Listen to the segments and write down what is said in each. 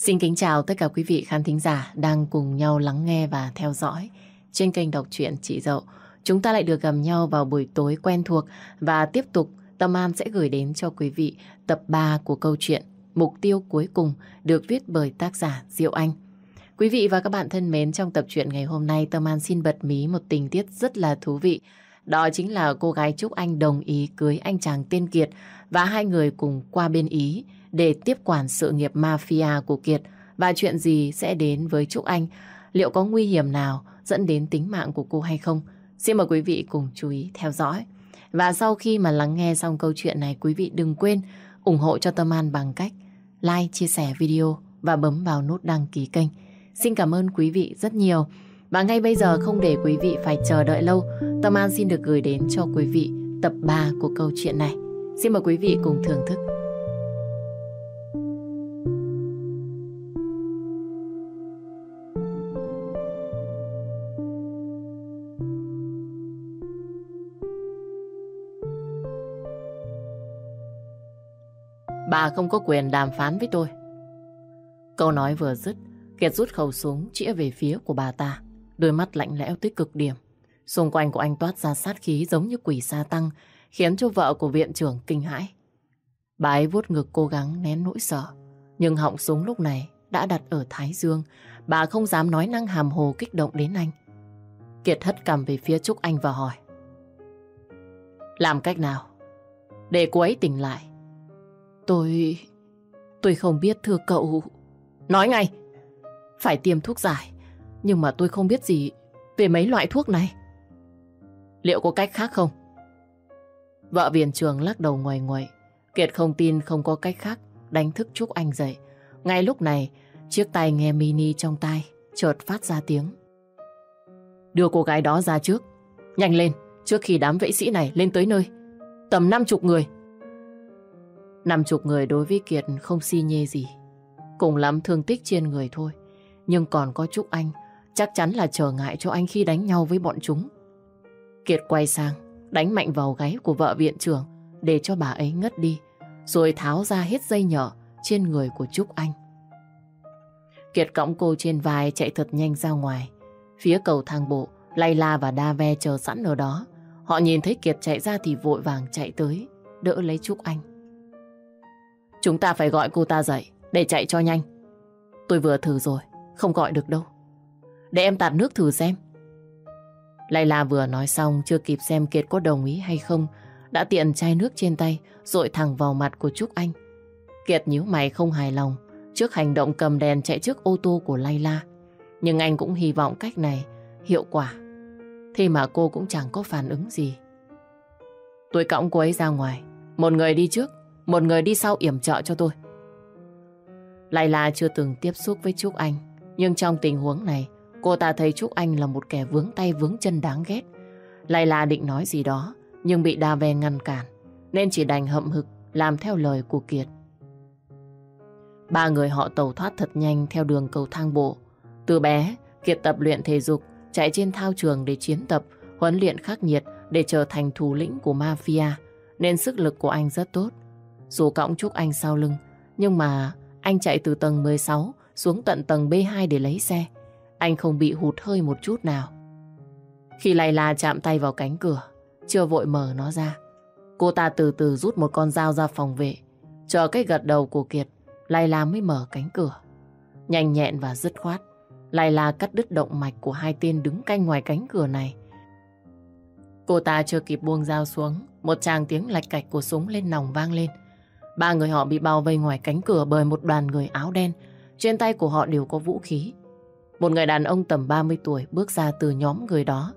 Xin kính chào tất cả quý vị khán thính giả đang cùng nhau lắng nghe và theo dõi trên kênh đọc truyện Chị Dậu. Chúng ta lại được gặp nhau vào buổi tối quen thuộc và tiếp tục Tâm An sẽ gửi đến cho quý vị tập 3 của câu chuyện Mục tiêu cuối cùng được viết bởi tác giả Diệu Anh. Quý vị và các bạn thân mến, trong tập truyện ngày hôm nay Tâm An xin bật mí một tình tiết rất là thú vị. Đó chính là cô gái Trúc Anh đồng ý cưới anh chàng tiên Kiệt và hai người cùng qua bên Ý để tiếp quản sự nghiệp mafia của Kiệt và chuyện gì sẽ đến với Trúc Anh, liệu có nguy hiểm nào dẫn đến tính mạng của cô hay không? Xin mời quý vị cùng chú ý theo dõi. Và sau khi mà lắng nghe xong câu chuyện này, quý vị đừng quên ủng hộ cho Tâm An bằng cách like, chia sẻ video và bấm vào nút đăng ký kênh. Xin cảm ơn quý vị rất nhiều. Và ngay bây giờ không để quý vị phải chờ đợi lâu, Tâm An xin được gửi đến cho quý vị tập 3 của câu chuyện này. Xin mời quý vị cùng thưởng thức. Bà không có quyền đàm phán với tôi. Câu nói vừa dứt, Kiệt rút khẩu súng chĩa về phía của bà ta. Đôi mắt lạnh lẽo tới cực điểm. Xung quanh của anh toát ra sát khí giống như quỷ sa tăng, khiến cho vợ của viện trưởng kinh hãi. Bà ấy vuốt ngực cố gắng nén nỗi sợ. Nhưng họng súng lúc này đã đặt ở Thái Dương. Bà không dám nói năng hàm hồ kích động đến anh. Kiệt hất cầm về phía Trúc Anh và hỏi. Làm cách nào? Để cô ấy tỉnh lại. Tôi... Tôi không biết thưa cậu... Nói ngay! Phải tiêm thuốc giải. Nhưng mà tôi không biết gì về mấy loại thuốc này. Liệu có cách khác không? Vợ viện trường lắc đầu ngoài ngoài. Kiệt không tin không có cách khác đánh thức Trúc Anh dậy. Ngay lúc này, chiếc tay nghe mini trong tay chợt phát ra tiếng. Đưa cô gái đó ra trước. Nhanh lên, trước khi đám vệ sĩ này lên tới nơi. Tầm năm chục người. Năm chục người đối với Kiệt không si nhê gì. Cùng lắm thương tích trên người thôi. Nhưng còn có Trúc Anh chắc chắn là trở ngại cho anh khi đánh nhau với bọn chúng. Kiệt quay sang, đánh mạnh vào gáy của vợ viện trưởng để cho bà ấy ngất đi, rồi tháo ra hết dây nhở trên người của Trúc Anh. Kiệt cõng cô trên vai chạy thật nhanh ra ngoài. Phía cầu thang bộ, Layla và Dave chờ sẵn ở đó. Họ nhìn thấy Kiệt chạy ra thì vội vàng chạy tới, đỡ lấy Trúc Anh. Chúng ta phải gọi cô ta dậy để chạy cho nhanh. Tôi vừa thử rồi, không gọi được đâu. Để em tạt nước thử xem. Layla vừa nói xong chưa kịp xem Kiệt có đồng ý hay không đã tiện chai nước trên tay dội thẳng vào mặt của Trúc Anh. Kiệt nhíu mày không hài lòng trước hành động cầm đèn chạy trước ô tô của Layla. Nhưng anh cũng hy vọng cách này hiệu quả. Thế mà cô cũng chẳng có phản ứng gì. Tôi cõng cô ấy ra ngoài. Một người đi trước, một người đi sau yểm trợ cho tôi. Layla chưa từng tiếp xúc với Trúc Anh. Nhưng trong tình huống này, cô ta thấy Trúc Anh là một kẻ vướng tay vướng chân đáng ghét. Layla định nói gì đó, nhưng bị Đa Ve ngăn cản, nên chỉ đành hậm hực làm theo lời của Kiệt. Ba người họ tàu thoát thật nhanh theo đường cầu thang bộ. Từ bé, Kiệt tập luyện thể dục, chạy trên thao trường để chiến tập, huấn luyện khắc nghiệt để trở thành thủ lĩnh của mafia, nên sức lực của anh rất tốt. Dù cõng Trúc Anh sau lưng, nhưng mà anh chạy từ tầng 16 xuống tận tầng B2 để lấy xe. Anh không bị hụt hơi một chút nào. Khi Layla chạm tay vào cánh cửa, chưa vội mở nó ra. Cô ta từ từ rút một con dao ra phòng vệ. Chờ cái gật đầu của Kiệt, Layla mới mở cánh cửa. Nhanh nhẹn và dứt khoát, Layla cắt đứt động mạch của hai tên đứng canh ngoài cánh cửa này. Cô ta chưa kịp buông dao xuống, một tràng tiếng lạch cạch của súng lên nòng vang lên. Ba người họ bị bao vây ngoài cánh cửa bởi một đoàn người áo đen. Trên tay của họ đều có vũ khí. Một người đàn ông tầm 30 tuổi bước ra từ nhóm người đó.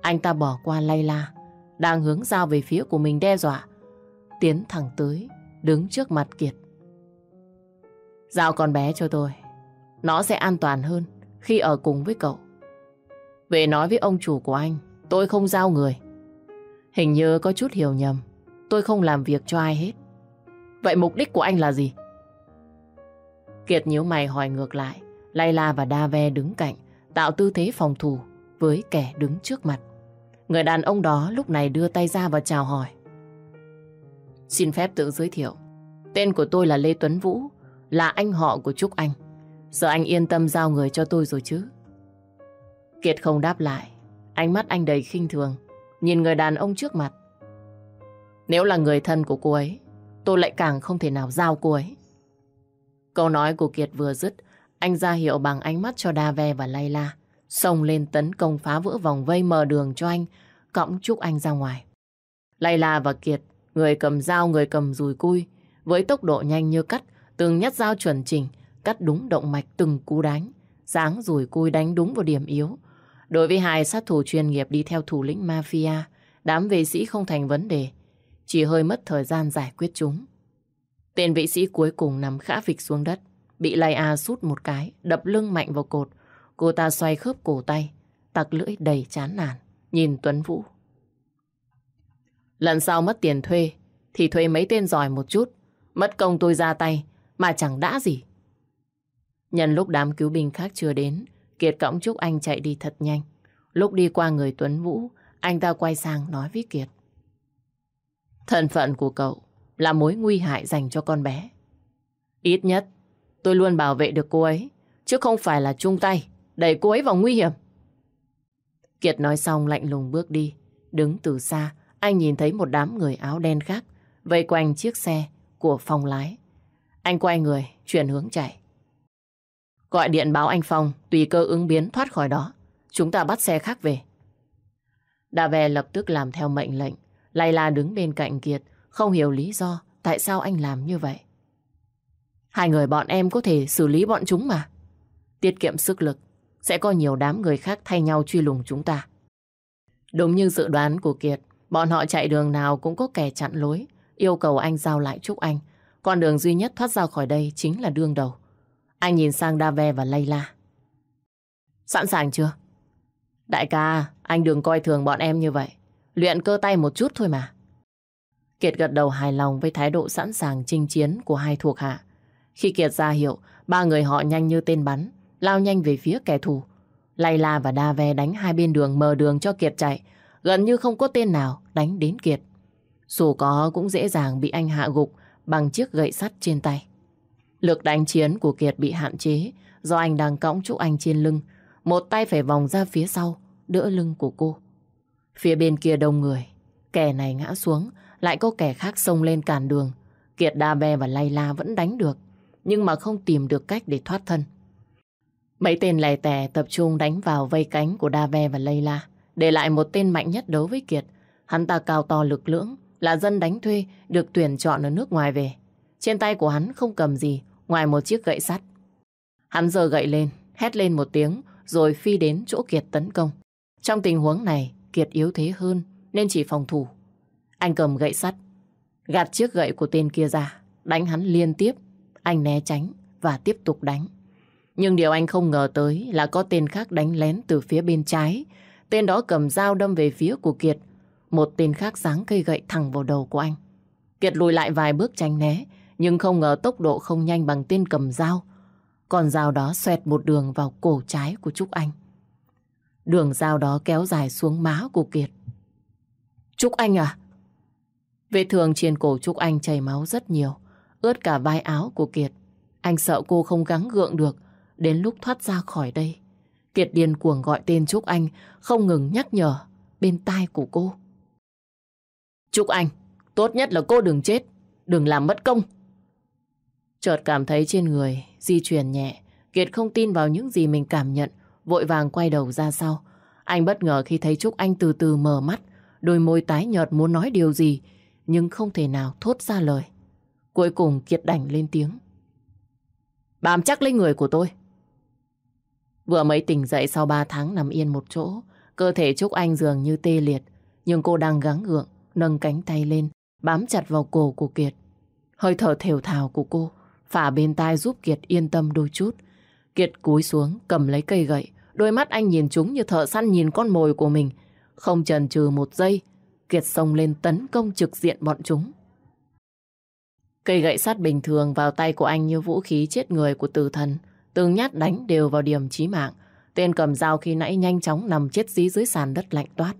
Anh ta bỏ qua lay la đang hướng dao về phía của mình đe dọa. Tiến thẳng tới, đứng trước mặt Kiệt. Giao con bé cho tôi. Nó sẽ an toàn hơn khi ở cùng với cậu. Về nói với ông chủ của anh, tôi không giao người. Hình như có chút hiểu nhầm. Tôi không làm việc cho ai hết. Vậy mục đích của anh là gì? Kiệt nhíu mày hỏi ngược lại. Layla và Dave đứng cạnh, tạo tư thế phòng thủ với kẻ đứng trước mặt. Người đàn ông đó lúc này đưa tay ra và chào hỏi. Xin phép tự giới thiệu. Tên của tôi là Lê Tuấn Vũ, là anh họ của Trúc Anh. Giờ anh yên tâm giao người cho tôi rồi chứ? Kiệt không đáp lại. Ánh mắt anh đầy khinh thường. Nhìn người đàn ông trước mặt. Nếu là người thân của cô ấy, tôi lại càng không thể nào giao cô ấy. Câu nói của Kiệt vừa dứt, anh ra hiệu bằng ánh mắt cho Đa và Layla. Xông lên tấn công phá vỡ vòng vây mở đường cho anh, cõng chúc Anh ra ngoài. Layla và Kiệt, người cầm dao, người cầm dùi cui, với tốc độ nhanh như cắt, từng nhát dao chuẩn chỉnh, cắt đúng động mạch từng cú đánh, dáng dùi cui đánh đúng vào điểm yếu. Đối với hai sát thủ chuyên nghiệp đi theo thủ lĩnh mafia, đám vệ sĩ không thành vấn đề, chỉ hơi mất thời gian giải quyết chúng. Tên vệ sĩ cuối cùng nằm khã phịch xuống đất, bị Lai A sút một cái, đập lưng mạnh vào cột. Cô ta xoay khớp cổ tay, tặc lưỡi đầy chán nản, nhìn Tuấn Vũ. Lần sau mất tiền thuê, thì thuê mấy tên giỏi một chút. Mất công tôi ra tay, mà chẳng đã gì. Nhân lúc đám cứu binh khác chưa đến, Kiệt cõng Trúc Anh chạy đi thật nhanh. Lúc đi qua người Tuấn Vũ, anh ta quay sang nói với Kiệt. Thân phận của cậu là mối nguy hại dành cho con bé. Ít nhất, tôi luôn bảo vệ được cô ấy, chứ không phải là chung tay, đẩy cô ấy vào nguy hiểm. Kiệt nói xong lạnh lùng bước đi. Đứng từ xa, anh nhìn thấy một đám người áo đen khác vây quanh chiếc xe của phòng lái. Anh quay người, chuyển hướng chạy. Gọi điện báo anh Phong, tùy cơ ứng biến thoát khỏi đó. Chúng ta bắt xe khác về. Đà về lập tức làm theo mệnh lệnh. Layla đứng bên cạnh Kiệt, không hiểu lý do tại sao anh làm như vậy. Hai người bọn em có thể xử lý bọn chúng mà. Tiết kiệm sức lực, sẽ có nhiều đám người khác thay nhau truy lùng chúng ta. Đúng như dự đoán của Kiệt, bọn họ chạy đường nào cũng có kẻ chặn lối, yêu cầu anh giao lại Trúc Anh. Con đường duy nhất thoát ra khỏi đây chính là đương đầu. Anh nhìn sang Dave và Layla. Sẵn sàng chưa? Đại ca, anh đừng coi thường bọn em như vậy. Luyện cơ tay một chút thôi mà. Kiệt gật đầu hài lòng với thái độ sẵn sàng chinh chiến của hai thuộc hạ. Khi Kiệt ra hiệu, ba người họ nhanh như tên bắn, lao nhanh về phía kẻ thù. Layla và Dave đánh hai bên đường mờ đường cho Kiệt chạy, gần như không có tên nào đánh đến Kiệt. Dù có cũng dễ dàng bị anh hạ gục bằng chiếc gậy sắt trên tay. Lực đánh chiến của Kiệt bị hạn chế do anh đang cõng Trúc Anh trên lưng. Một tay phải vòng ra phía sau, đỡ lưng của cô. Phía bên kia đông người, kẻ này ngã xuống, lại có kẻ khác xông lên cản đường. Kiệt Đa Be và Layla vẫn đánh được, nhưng mà không tìm được cách để thoát thân. Mấy tên lẻ tẻ tập trung đánh vào vây cánh của Đa Ve và Layla, để lại một tên mạnh nhất đấu với Kiệt. Hắn ta cao to lực lưỡng, là dân đánh thuê được tuyển chọn ở nước ngoài về. Trên tay của hắn không cầm gì ngoài một chiếc gậy sắt. Hắn giơ gậy lên, hét lên một tiếng rồi phi đến chỗ Kiệt tấn công. Trong tình huống này, Kiệt yếu thế hơn nên chỉ phòng thủ. Anh cầm gậy sắt, gạt chiếc gậy của tên kia ra, đánh hắn liên tiếp. Anh né tránh và tiếp tục đánh. Nhưng điều anh không ngờ tới là có tên khác đánh lén từ phía bên trái. Tên đó cầm dao đâm về phía của Kiệt. Một tên khác giáng cây gậy thẳng vào đầu của anh. Kiệt lùi lại vài bước tránh né, nhưng không ngờ tốc độ không nhanh bằng tên cầm dao. Còn dao đó xoẹt một đường vào cổ trái của Trúc Anh. Đường dao đó kéo dài xuống má của Kiệt. Trúc Anh à? Vết thương trên cổ Trúc Anh chảy máu rất nhiều, ướt cả vai áo của Kiệt. Anh sợ cô không gắng gượng được, đến lúc thoát ra khỏi đây. Kiệt điên cuồng gọi tên Trúc Anh, không ngừng nhắc nhở bên tai của cô. Trúc Anh, tốt nhất là cô đừng chết, đừng làm mất công. Chợt cảm thấy trên người di chuyển nhẹ, Kiệt không tin vào những gì mình cảm nhận, vội vàng quay đầu ra sau. Anh bất ngờ khi thấy Trúc Anh từ từ mở mắt, đôi môi tái nhợt muốn nói điều gì, nhưng không thể nào thốt ra lời. Cuối cùng Kiệt đành lên tiếng. Bám chắc lấy người của tôi. Vừa mới tỉnh dậy sau 3 tháng nằm yên một chỗ, cơ thể Trúc Anh dường như tê liệt, nhưng cô đang gắng gượng, nâng cánh tay lên, bám chặt vào cổ của Kiệt. Hơi thở thều thào của cô, phả bên tai giúp Kiệt yên tâm đôi chút. Kiệt cúi xuống, cầm lấy cây gậy, đôi mắt anh nhìn chúng như thợ săn nhìn con mồi của mình. Không chần chừ một giây, Kiệt xông lên tấn công trực diện bọn chúng. Cây gậy sắt bình thường vào tay của anh như vũ khí chết người của tử thần. Từng nhát đánh đều vào điểm chí mạng. Tên cầm dao khi nãy nhanh chóng nằm chết dí dưới sàn đất lạnh toát.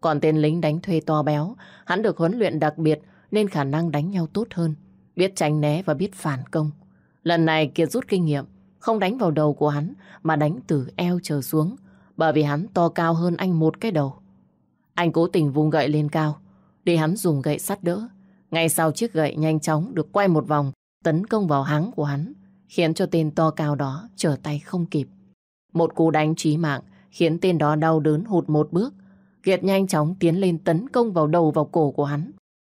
Còn tên lính đánh thuê to béo, hắn được huấn luyện đặc biệt nên khả năng đánh nhau tốt hơn. Biết tránh né và biết phản công. Lần này Kiệt rút kinh nghiệm, không đánh vào đầu của hắn, mà đánh từ eo trở xuống, bởi vì hắn to cao hơn anh một cái đầu. Anh cố tình vung gậy lên cao, để hắn dùng gậy sắt đỡ. Ngay sau chiếc gậy nhanh chóng được quay một vòng, tấn công vào háng của hắn, khiến cho tên to cao đó trở tay không kịp. Một cú đánh trí mạng khiến tên đó đau đớn hụt một bước. Kiệt nhanh chóng tiến lên tấn công vào đầu vào cổ của hắn.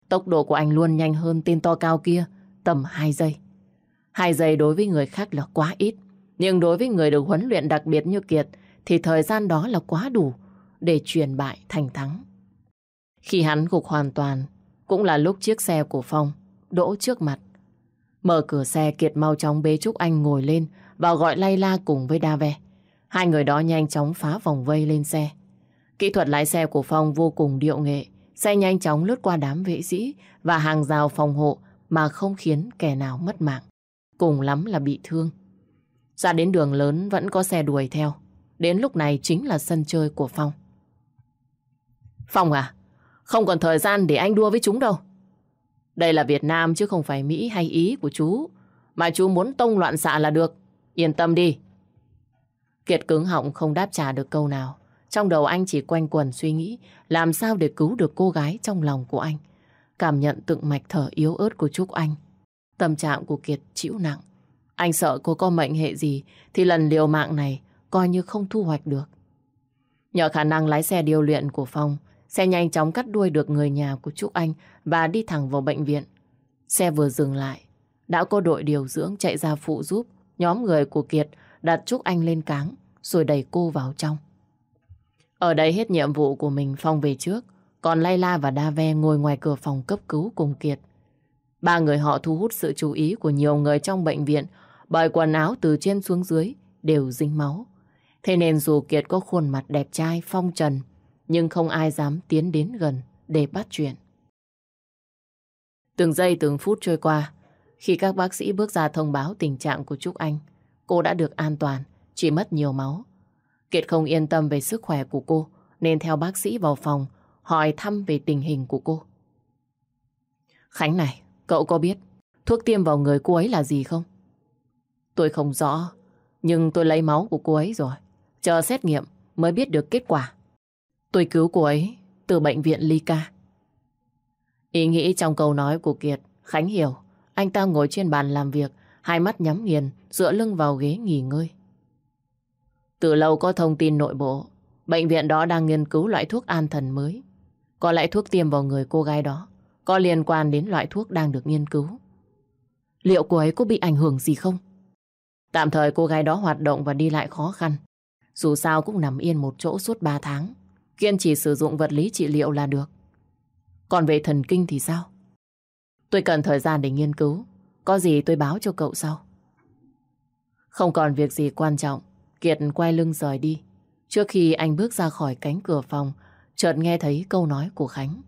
Tốc độ của anh luôn nhanh hơn tên to cao kia, tầm 2 giây hai giây đối với người khác là quá ít. Nhưng đối với người được huấn luyện đặc biệt như Kiệt thì thời gian đó là quá đủ để truyền bại thành thắng. Khi hắn gục hoàn toàn, cũng là lúc chiếc xe của Phong đỗ trước mặt. Mở cửa xe, Kiệt mau chóng bế Trúc Anh ngồi lên và gọi lay la cùng với Đave. Hai người đó nhanh chóng phá vòng vây lên xe. Kỹ thuật lái xe của Phong vô cùng điệu nghệ. Xe nhanh chóng lướt qua đám vệ sĩ và hàng rào phòng hộ mà không khiến kẻ nào mất mạng. Cùng lắm là bị thương. Ra đến đường lớn vẫn có xe đuổi theo. Đến lúc này chính là sân chơi của Phong. Phong à, không còn thời gian để anh đua với chúng đâu. Đây là Việt Nam chứ không phải Mỹ hay Ý của chú. Mà chú muốn tông loạn xạ là được. Yên tâm đi. Kiệt cứng họng không đáp trả được câu nào. Trong đầu anh chỉ quanh quần suy nghĩ làm sao để cứu được cô gái trong lòng của anh. Cảm nhận từng mạch thở yếu ớt của Trúc Anh. Tâm trạng của Kiệt chịu nặng. Anh sợ cô có mệnh hệ gì thì lần liều mạng này coi như không thu hoạch được. Nhờ khả năng lái xe điều luyện của Phong, xe nhanh chóng cắt đuôi được người nhà của Trúc Anh và đi thẳng vào bệnh viện. Xe vừa dừng lại, đã có đội điều dưỡng chạy ra phụ giúp nhóm người của Kiệt đặt Trúc Anh lên cáng rồi đẩy cô vào trong. Ở đây hết nhiệm vụ của mình Phong về trước, còn Layla và Dave ngồi ngoài cửa phòng cấp cứu cùng Kiệt. Ba người họ thu hút sự chú ý của nhiều người trong bệnh viện bởi quần áo từ trên xuống dưới đều dính máu. Thế nên dù Kiệt có khuôn mặt đẹp trai, phong trần, nhưng không ai dám tiến đến gần để bắt chuyện. Từng giây từng phút trôi qua, khi các bác sĩ bước ra thông báo tình trạng của Trúc Anh, cô đã được an toàn, chỉ mất nhiều máu. Kiệt không yên tâm về sức khỏe của cô, nên theo bác sĩ vào phòng, hỏi thăm về tình hình của cô. Khánh này, cậu có biết thuốc tiêm vào người cô ấy là gì không? Tôi không rõ, nhưng tôi lấy máu của cô ấy rồi. Chờ xét nghiệm mới biết được kết quả. Tôi cứu cô ấy từ bệnh viện Ly Ca. Ý nghĩ trong câu nói của Kiệt, Khánh hiểu. Anh ta ngồi trên bàn làm việc, hai mắt nhắm nghiền, dựa lưng vào ghế nghỉ ngơi. Từ lâu có thông tin nội bộ, bệnh viện đó đang nghiên cứu loại thuốc an thần mới. Có lẽ thuốc tiêm vào người cô gái đó có liên quan đến loại thuốc đang được nghiên cứu. Liệu cô ấy có bị ảnh hưởng gì không? Tạm thời cô gái đó hoạt động và đi lại khó khăn. Dù sao cũng nằm yên một chỗ suốt 3 tháng. Kiên trì sử dụng vật lý trị liệu là được. Còn về thần kinh thì sao? Tôi cần thời gian để nghiên cứu. Có gì tôi báo cho cậu sau. Không còn việc gì quan trọng. Kiệt quay lưng rời đi. Trước khi anh bước ra khỏi cánh cửa phòng, chợt nghe thấy câu nói của Khánh.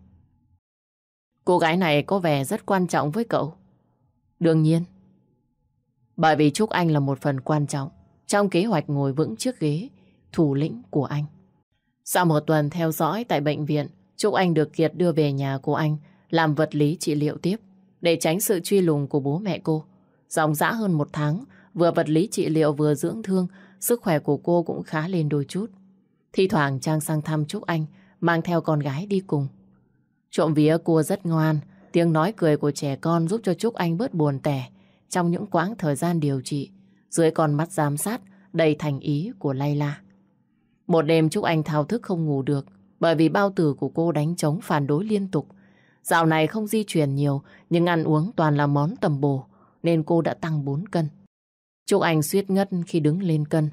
Cô gái này có vẻ rất quan trọng với cậu. Đương nhiên. Bởi vì Trúc Anh là một phần quan trọng trong kế hoạch ngồi vững chiếc ghế thủ lĩnh của anh. Sau một tuần theo dõi tại bệnh viện, Trúc Anh được Kiệt đưa về nhà của anh làm vật lý trị liệu tiếp để tránh sự truy lùng của bố mẹ cô. Dòng dã hơn một tháng, vừa vật lý trị liệu vừa dưỡng thương, sức khỏe của cô cũng khá lên đôi chút. Thì thoảng Trang sang thăm Trúc Anh, mang theo con gái đi cùng. Trộm vía cô rất ngoan, tiếng nói cười của trẻ con giúp cho Trúc Anh bớt buồn tẻ trong những quãng thời gian điều trị, dưới con mắt giám sát đầy thành ý của Layla. Một đêm Trúc Anh thao thức không ngủ được bởi vì bao tử của cô đánh trống phản đối liên tục. Dạo này không di chuyển nhiều nhưng ăn uống toàn là món tầm bổ nên cô đã tăng 4 cân. Trúc Anh suýt ngất khi đứng lên cân.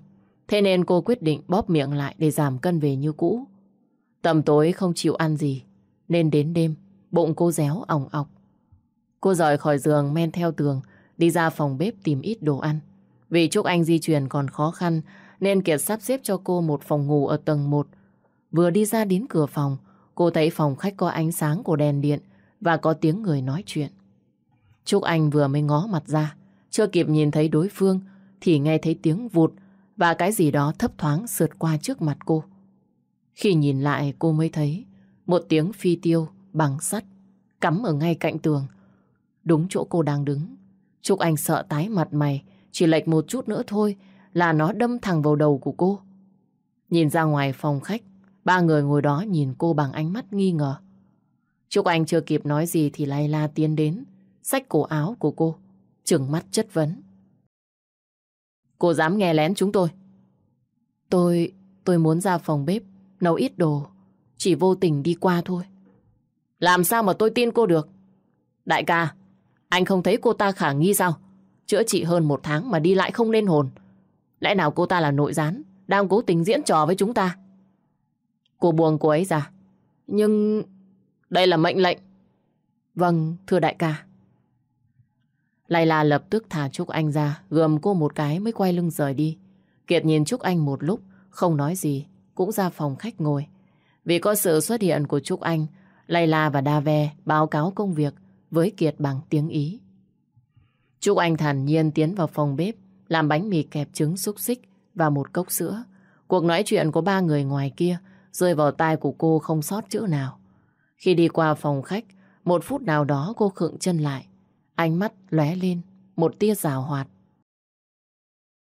Thế nên cô quyết định bóp miệng lại để giảm cân về như cũ. Tầm tối không chịu ăn gì nên đến đêm bụng cô réo ỏng ọc. Cô rời khỏi giường men theo tường đi ra phòng bếp tìm ít đồ ăn. Vì Trúc Anh di chuyển còn khó khăn nên Kiệt sắp xếp cho cô một phòng ngủ ở tầng 1. Vừa đi ra đến cửa phòng, cô thấy phòng khách có ánh sáng của đèn điện và có tiếng người nói chuyện. Trúc Anh vừa mới ngó mặt ra, chưa kịp nhìn thấy đối phương thì nghe thấy tiếng vụt và cái gì đó thấp thoáng sượt qua trước mặt cô. Khi nhìn lại cô mới thấy một tiếng phi tiêu bằng sắt cắm ở ngay cạnh tường. Đúng chỗ cô đang đứng. Trúc Anh sợ tái mặt mày chỉ lệch một chút nữa thôi là nó đâm thẳng vào đầu của cô. Nhìn ra ngoài phòng khách, ba người ngồi đó nhìn cô bằng ánh mắt nghi ngờ. Trúc Anh chưa kịp nói gì thì Layla tiến đến, xách cổ áo của cô, trừng mắt chất vấn. Cô dám nghe lén chúng tôi. Tôi, tôi muốn ra phòng bếp, nấu ít đồ, chỉ vô tình đi qua thôi. Làm sao mà tôi tin cô được? Đại ca, anh không thấy cô ta khả nghi sao? Chữa trị hơn một tháng mà đi lại không lên hồn. Lẽ nào cô ta là nội gián, đang cố tình diễn trò với chúng ta? Cô buông cô ấy ra. Nhưng đây là mệnh lệnh. Vâng, thưa đại ca. Layla lập tức thả Trúc Anh ra, gườm cô một cái mới quay lưng rời đi. Kiệt nhìn Trúc Anh một lúc, không nói gì, cũng ra phòng khách ngồi. Vì có sự xuất hiện của Trúc Anh, Layla và Dave báo cáo công việc với Kiệt bằng tiếng Ý. Trúc Anh thản nhiên tiến vào phòng bếp, làm bánh mì kẹp trứng xúc xích và một cốc sữa. Cuộc nói chuyện của ba người ngoài kia rơi vào tai của cô không sót chữ nào. Khi đi qua phòng khách, một phút nào đó cô khựng chân lại. Ánh mắt lóe lên, một tia rào hoạt.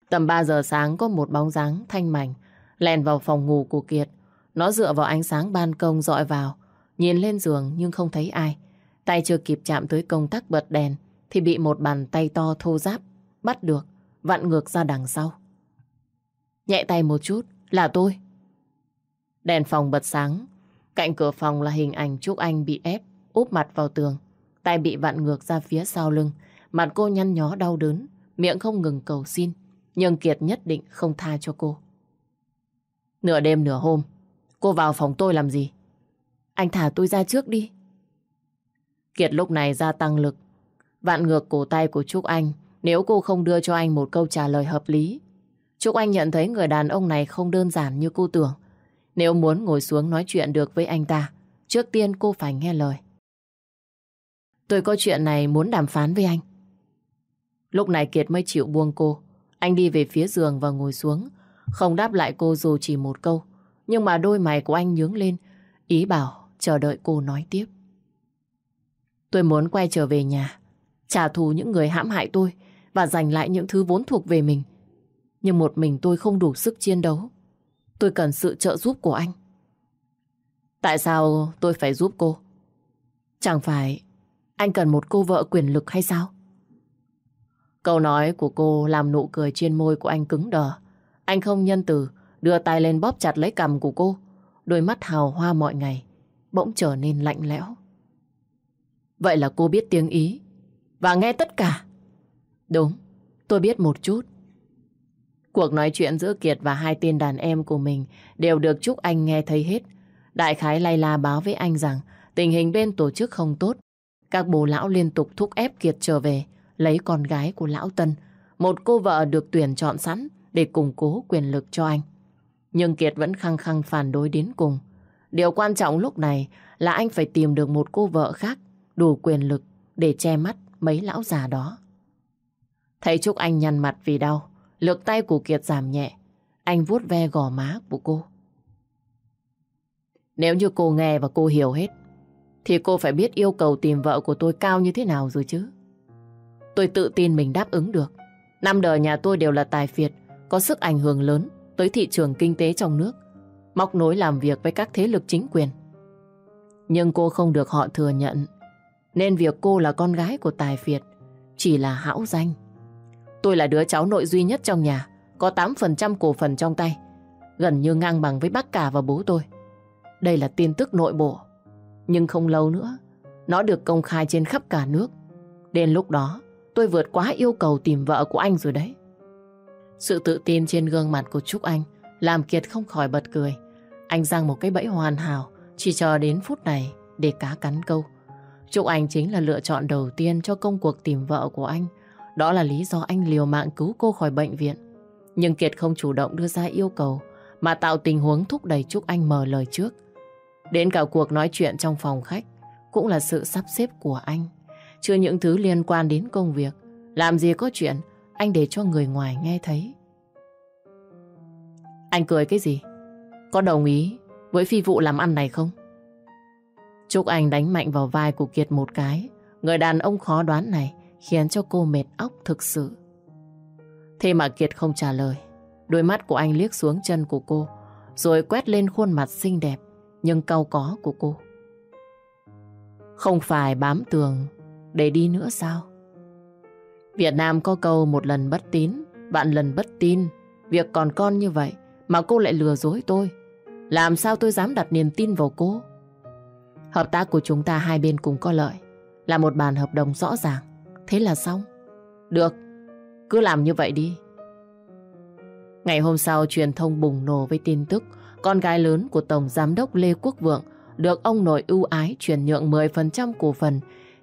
Tầm 3 giờ sáng có một bóng dáng thanh mảnh lèn vào phòng ngủ của Kiệt. Nó dựa vào ánh sáng ban công dọi vào, nhìn lên giường nhưng không thấy ai. Tay chưa kịp chạm tới công tắc bật đèn thì bị một bàn tay to thô giáp bắt được, vặn ngược ra đằng sau. Nhẹ tay một chút, là tôi. Đèn phòng bật sáng, cạnh cửa phòng là hình ảnh Trúc Anh bị ép, úp mặt vào tường. Tay bị vặn ngược ra phía sau lưng, mặt cô nhăn nhó đau đớn, miệng không ngừng cầu xin, nhưng Kiệt nhất định không tha cho cô. Nửa đêm nửa hôm, cô vào phòng tôi làm gì? Anh thả tôi ra trước đi. Kiệt lúc này gia tăng lực, vặn ngược cổ tay của Trúc Anh nếu cô không đưa cho anh một câu trả lời hợp lý. Trúc Anh nhận thấy người đàn ông này không đơn giản như cô tưởng. Nếu muốn ngồi xuống nói chuyện được với anh ta, trước tiên cô phải nghe lời. Tôi có chuyện này muốn đàm phán với anh. Lúc này Kiệt mới chịu buông cô. Anh đi về phía giường và ngồi xuống. Không đáp lại cô dù chỉ một câu. Nhưng mà đôi mày của anh nhướng lên. Ý bảo chờ đợi cô nói tiếp. Tôi muốn quay trở về nhà. Trả thù những người hãm hại tôi. Và giành lại những thứ vốn thuộc về mình. Nhưng một mình tôi không đủ sức chiến đấu. Tôi cần sự trợ giúp của anh. Tại sao tôi phải giúp cô? Chẳng phải anh cần một cô vợ quyền lực hay sao? Câu nói của cô làm nụ cười trên môi của anh cứng đờ. Anh không nhân từ, đưa tay lên bóp chặt lấy cằm của cô. Đôi mắt hào hoa mọi ngày, bỗng trở nên lạnh lẽo. Vậy là cô biết tiếng Ý và nghe tất cả. Đúng, tôi biết một chút. Cuộc nói chuyện giữa Kiệt và hai tên đàn em của mình đều được Trúc Anh nghe thấy hết. Đại khái lay la báo với anh rằng tình hình bên tổ chức không tốt các bố lão liên tục thúc ép Kiệt trở về, lấy con gái của lão Tân, một cô vợ được tuyển chọn sẵn để củng cố quyền lực cho anh. Nhưng Kiệt vẫn khăng khăng phản đối đến cùng. Điều quan trọng lúc này là anh phải tìm được một cô vợ khác đủ quyền lực để che mắt mấy lão già đó. Thấy Trúc Anh nhăn mặt vì đau, lực tay của Kiệt giảm nhẹ. Anh vuốt ve gò má của cô. Nếu như cô nghe và cô hiểu hết, thì cô phải biết yêu cầu tìm vợ của tôi cao như thế nào rồi chứ. Tôi tự tin mình đáp ứng được. Năm đời nhà tôi đều là tài phiệt, có sức ảnh hưởng lớn tới thị trường kinh tế trong nước, móc nối làm việc với các thế lực chính quyền. Nhưng cô không được họ thừa nhận, nên việc cô là con gái của tài phiệt chỉ là hão danh. Tôi là đứa cháu nội duy nhất trong nhà, có 8% cổ phần trong tay, gần như ngang bằng với bác cả và bố tôi. Đây là tin tức nội bộ nhưng không lâu nữa, nó được công khai trên khắp cả nước. Đến lúc đó, tôi vượt quá yêu cầu tìm vợ của anh rồi đấy. Sự tự tin trên gương mặt của Trúc Anh làm Kiệt không khỏi bật cười. Anh giăng một cái bẫy hoàn hảo, chỉ chờ đến phút này để cá cắn câu. Trúc Anh chính là lựa chọn đầu tiên cho công cuộc tìm vợ của anh. Đó là lý do anh liều mạng cứu cô khỏi bệnh viện. Nhưng Kiệt không chủ động đưa ra yêu cầu, mà tạo tình huống thúc đẩy Trúc Anh mở lời trước. Đến cả cuộc nói chuyện trong phòng khách cũng là sự sắp xếp của anh. Chưa những thứ liên quan đến công việc. Làm gì có chuyện anh để cho người ngoài nghe thấy. Anh cười cái gì? Có đồng ý với phi vụ làm ăn này không? Trúc Anh đánh mạnh vào vai của Kiệt một cái. Người đàn ông khó đoán này khiến cho cô mệt óc thực sự. Thế mà Kiệt không trả lời. Đôi mắt của anh liếc xuống chân của cô, rồi quét lên khuôn mặt xinh đẹp, nhưng cau có của cô. Không phải bám tường để đi nữa sao? Việt Nam có câu một lần bất tín, bạn lần bất tin. Việc còn con như vậy mà cô lại lừa dối tôi. Làm sao tôi dám đặt niềm tin vào cô? Hợp tác của chúng ta hai bên cùng có lợi. Là một bản hợp đồng rõ ràng. Thế là xong. Được, cứ làm như vậy đi. Ngày hôm sau, truyền thông bùng nổ với tin tức con gái lớn của Tổng Giám đốc Lê Quốc Vượng được ông nội ưu ái chuyển nhượng 10% cổ phần,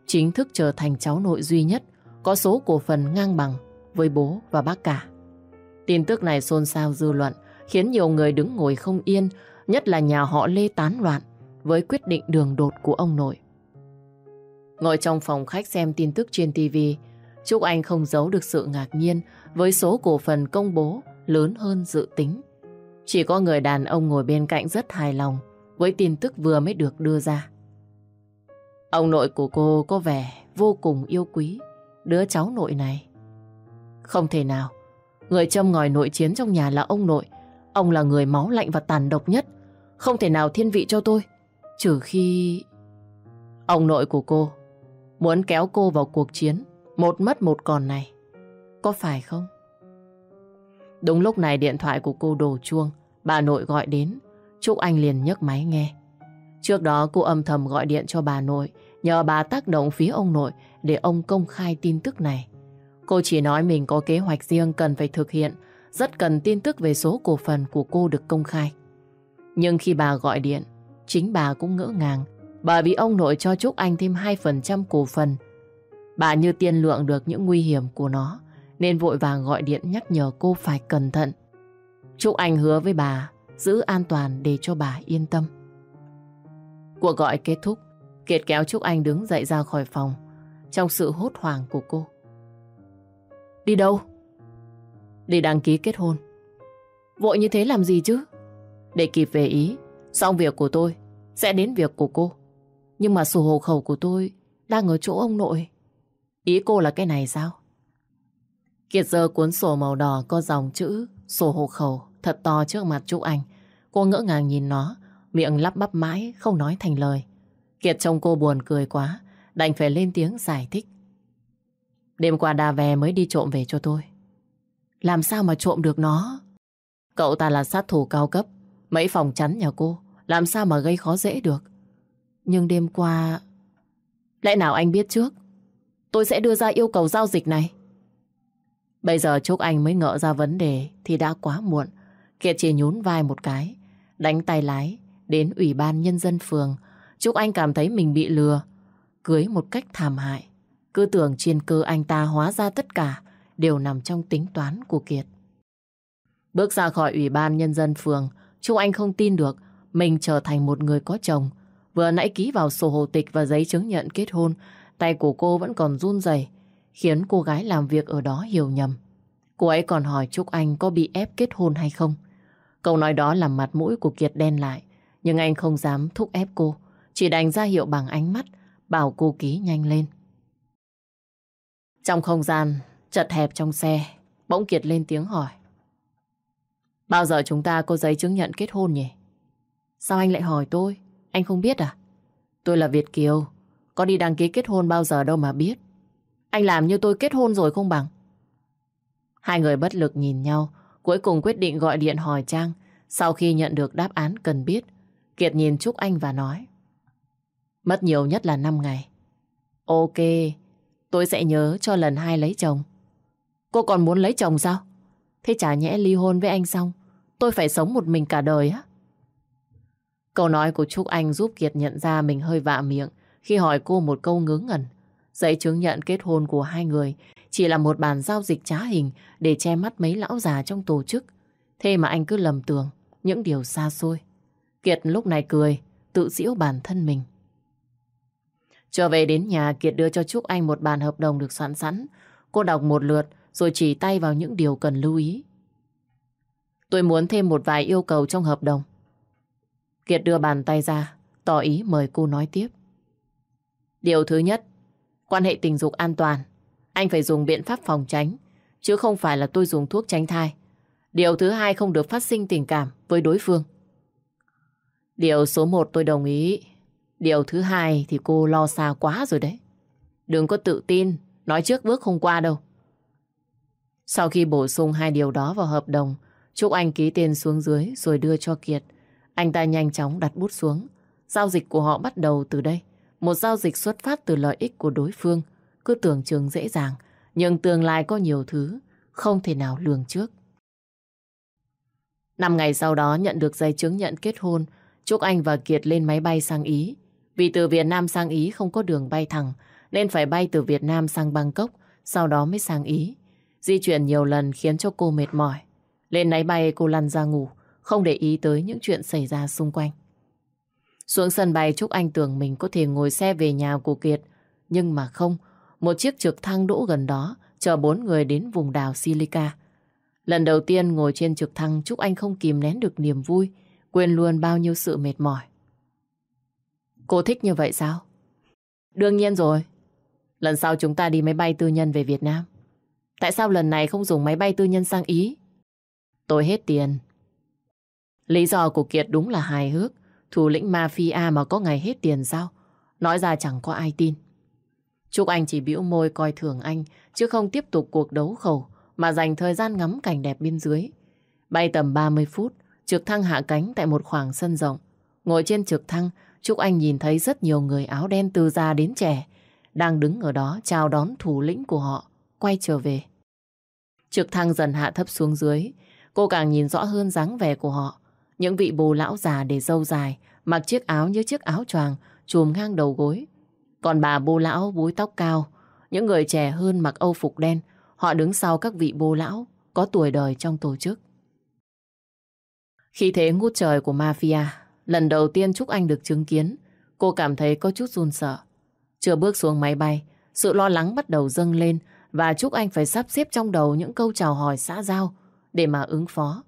chính thức trở thành cháu nội duy nhất có số cổ phần ngang bằng với bố và bác cả. Tin tức này xôn xao dư luận, khiến nhiều người đứng ngồi không yên, nhất là nhà họ Lê tán loạn với quyết định đường đột của ông nội. Ngồi trong phòng khách xem tin tức trên TV, Trúc Anh không giấu được sự ngạc nhiên với số cổ phần công bố lớn hơn dự tính. Chỉ có người đàn ông ngồi bên cạnh rất hài lòng với tin tức vừa mới được đưa ra. Ông nội của cô có vẻ vô cùng yêu quý đứa cháu nội này. Không thể nào, người châm ngòi nội chiến trong nhà là ông nội. Ông là người máu lạnh và tàn độc nhất. Không thể nào thiên vị cho tôi, trừ khi... Ông nội của cô muốn kéo cô vào cuộc chiến một mất một còn này. Có phải không? Đúng lúc này điện thoại của cô đổ chuông, bà nội gọi đến, Trúc Anh liền nhấc máy nghe. Trước đó cô âm thầm gọi điện cho bà nội, nhờ bà tác động phía ông nội để ông công khai tin tức này. Cô chỉ nói mình có kế hoạch riêng cần phải thực hiện, rất cần tin tức về số cổ phần của cô được công khai. Nhưng khi bà gọi điện, chính bà cũng ngỡ ngàng, bà bị ông nội cho Trúc Anh thêm 2% cổ phần. Bà như tiên lượng được những nguy hiểm của nó, nên vội vàng gọi điện nhắc nhở cô phải cẩn thận. Trúc Anh hứa với bà giữ an toàn để cho bà yên tâm. Cuộc gọi kết thúc, Kiệt kéo Trúc Anh đứng dậy ra khỏi phòng trong sự hốt hoảng của cô. Đi đâu? Đi đăng ký kết hôn. Vội như thế làm gì chứ? Để kịp về Ý, xong việc của tôi sẽ đến việc của cô. Nhưng mà sổ hộ khẩu của tôi đang ở chỗ ông nội. Ý cô là cái này sao? Kiệt giơ cuốn sổ màu đỏ có dòng chữ sổ hộ khẩu thật to trước mặt Trúc Anh. Cô ngỡ ngàng nhìn nó, miệng lắp bắp mãi, không nói thành lời. Kiệt trông cô buồn cười quá, đành phải lên tiếng giải thích. Đêm qua đà về mới đi trộm về cho tôi. Làm sao mà trộm được nó? Cậu ta là sát thủ cao cấp, mấy phòng chắn nhà cô, làm sao mà gây khó dễ được. Nhưng đêm qua... Lẽ nào anh biết trước? Tôi sẽ đưa ra yêu cầu giao dịch này. Bây giờ Trúc Anh mới ngỡ ra vấn đề thì đã quá muộn. Kiệt chỉ nhún vai một cái, đánh tay lái đến Ủy ban Nhân dân phường. Trúc Anh cảm thấy mình bị lừa, cưới một cách thảm hại. Cứ tưởng trên cơ anh ta hóa ra tất cả đều nằm trong tính toán của Kiệt. Bước ra khỏi Ủy ban Nhân dân phường, Trúc Anh không tin được mình trở thành một người có chồng. Vừa nãy ký vào sổ hồ tịch và giấy chứng nhận kết hôn, tay của cô vẫn còn run rẩy khiến cô gái làm việc ở đó hiểu nhầm. Cô ấy còn hỏi Trúc Anh có bị ép kết hôn hay không. Câu nói đó làm mặt mũi của Kiệt đen lại, nhưng anh không dám thúc ép cô, chỉ đành ra hiệu bằng ánh mắt, bảo cô ký nhanh lên. Trong không gian, chật hẹp trong xe, bỗng Kiệt lên tiếng hỏi. Bao giờ chúng ta có giấy chứng nhận kết hôn nhỉ? Sao anh lại hỏi tôi? Anh không biết à? Tôi là Việt Kiều, có đi đăng ký kết hôn bao giờ đâu mà biết. Anh làm như tôi kết hôn rồi không bằng. Hai người bất lực nhìn nhau, cuối cùng quyết định gọi điện hỏi Trang. Sau khi nhận được đáp án cần biết, Kiệt nhìn Trúc Anh và nói. Mất nhiều nhất là 5 ngày. Ok, tôi sẽ nhớ cho lần hai lấy chồng. Cô còn muốn lấy chồng sao? Thế chả nhẽ ly hôn với anh xong, tôi phải sống một mình cả đời á? Câu nói của Trúc Anh giúp Kiệt nhận ra mình hơi vạ miệng khi hỏi cô một câu ngớ ngẩn. Giấy chứng nhận kết hôn của hai người chỉ là một bàn giao dịch trá hình để che mắt mấy lão già trong tổ chức. Thế mà anh cứ lầm tưởng những điều xa xôi. Kiệt lúc này cười, tự giễu bản thân mình. Trở về đến nhà, Kiệt đưa cho Trúc Anh một bàn hợp đồng được soạn sẵn. Cô đọc một lượt rồi chỉ tay vào những điều cần lưu ý. Tôi muốn thêm một vài yêu cầu trong hợp đồng. Kiệt đưa bàn tay ra, tỏ ý mời cô nói tiếp. Điều thứ nhất, quan hệ tình dục an toàn. Anh phải dùng biện pháp phòng tránh, chứ không phải là tôi dùng thuốc tránh thai. Điều thứ hai không được phát sinh tình cảm với đối phương. Điều số một tôi đồng ý. Điều thứ hai thì cô lo xa quá rồi đấy. Đừng có tự tin, nói trước bước không qua đâu. Sau khi bổ sung hai điều đó vào hợp đồng, Trúc Anh ký tên xuống dưới rồi đưa cho Kiệt. Anh ta nhanh chóng đặt bút xuống. Giao dịch của họ bắt đầu từ đây. Một giao dịch xuất phát từ lợi ích của đối phương. Cứ tưởng chừng dễ dàng, nhưng tương lai có nhiều thứ không thể nào lường trước. Năm ngày sau đó nhận được giấy chứng nhận kết hôn, Trúc Anh và Kiệt lên máy bay sang Ý. Vì từ Việt Nam sang Ý không có đường bay thẳng, nên phải bay từ Việt Nam sang Bangkok, sau đó mới sang Ý. Di chuyển nhiều lần khiến cho cô mệt mỏi. Lên máy bay cô lăn ra ngủ, không để ý tới những chuyện xảy ra xung quanh. Xuống sân bay Trúc Anh tưởng mình có thể ngồi xe về nhà của Kiệt, nhưng mà không. Một chiếc trực thăng đỗ gần đó, chờ bốn người đến vùng đảo Silica. Lần đầu tiên ngồi trên trực thăng Trúc Anh không kìm nén được niềm vui, quên luôn bao nhiêu sự mệt mỏi. Cô thích như vậy sao? Đương nhiên rồi. Lần sau chúng ta đi máy bay tư nhân về Việt Nam. Tại sao lần này không dùng máy bay tư nhân sang Ý? Tôi hết tiền. Lý do của Kiệt đúng là hài hước. Thủ lĩnh mafia mà có ngày hết tiền sao? Nói ra chẳng có ai tin. Trúc Anh chỉ bĩu môi coi thường anh, chứ không tiếp tục cuộc đấu khẩu, mà dành thời gian ngắm cảnh đẹp bên dưới. Bay tầm 30 phút, trực thăng hạ cánh tại một khoảng sân rộng. Ngồi trên trực thăng, Trúc Anh nhìn thấy rất nhiều người áo đen từ già đến trẻ, đang đứng ở đó chào đón thủ lĩnh của họ, quay trở về. Trực thăng dần hạ thấp xuống dưới, cô càng nhìn rõ hơn dáng vẻ của họ. Những vị bồ lão già để dâu dài, mặc chiếc áo như chiếc áo choàng chùm ngang đầu gối. Còn bà bô lão búi tóc cao, những người trẻ hơn mặc âu phục đen, họ đứng sau các vị bô lão có tuổi đời trong tổ chức. Khi thế ngút trời của mafia, lần đầu tiên Trúc Anh được chứng kiến, cô cảm thấy có chút run sợ. Chưa bước xuống máy bay, sự lo lắng bắt đầu dâng lên và Trúc Anh phải sắp xếp trong đầu những câu chào hỏi xã giao để mà ứng phó.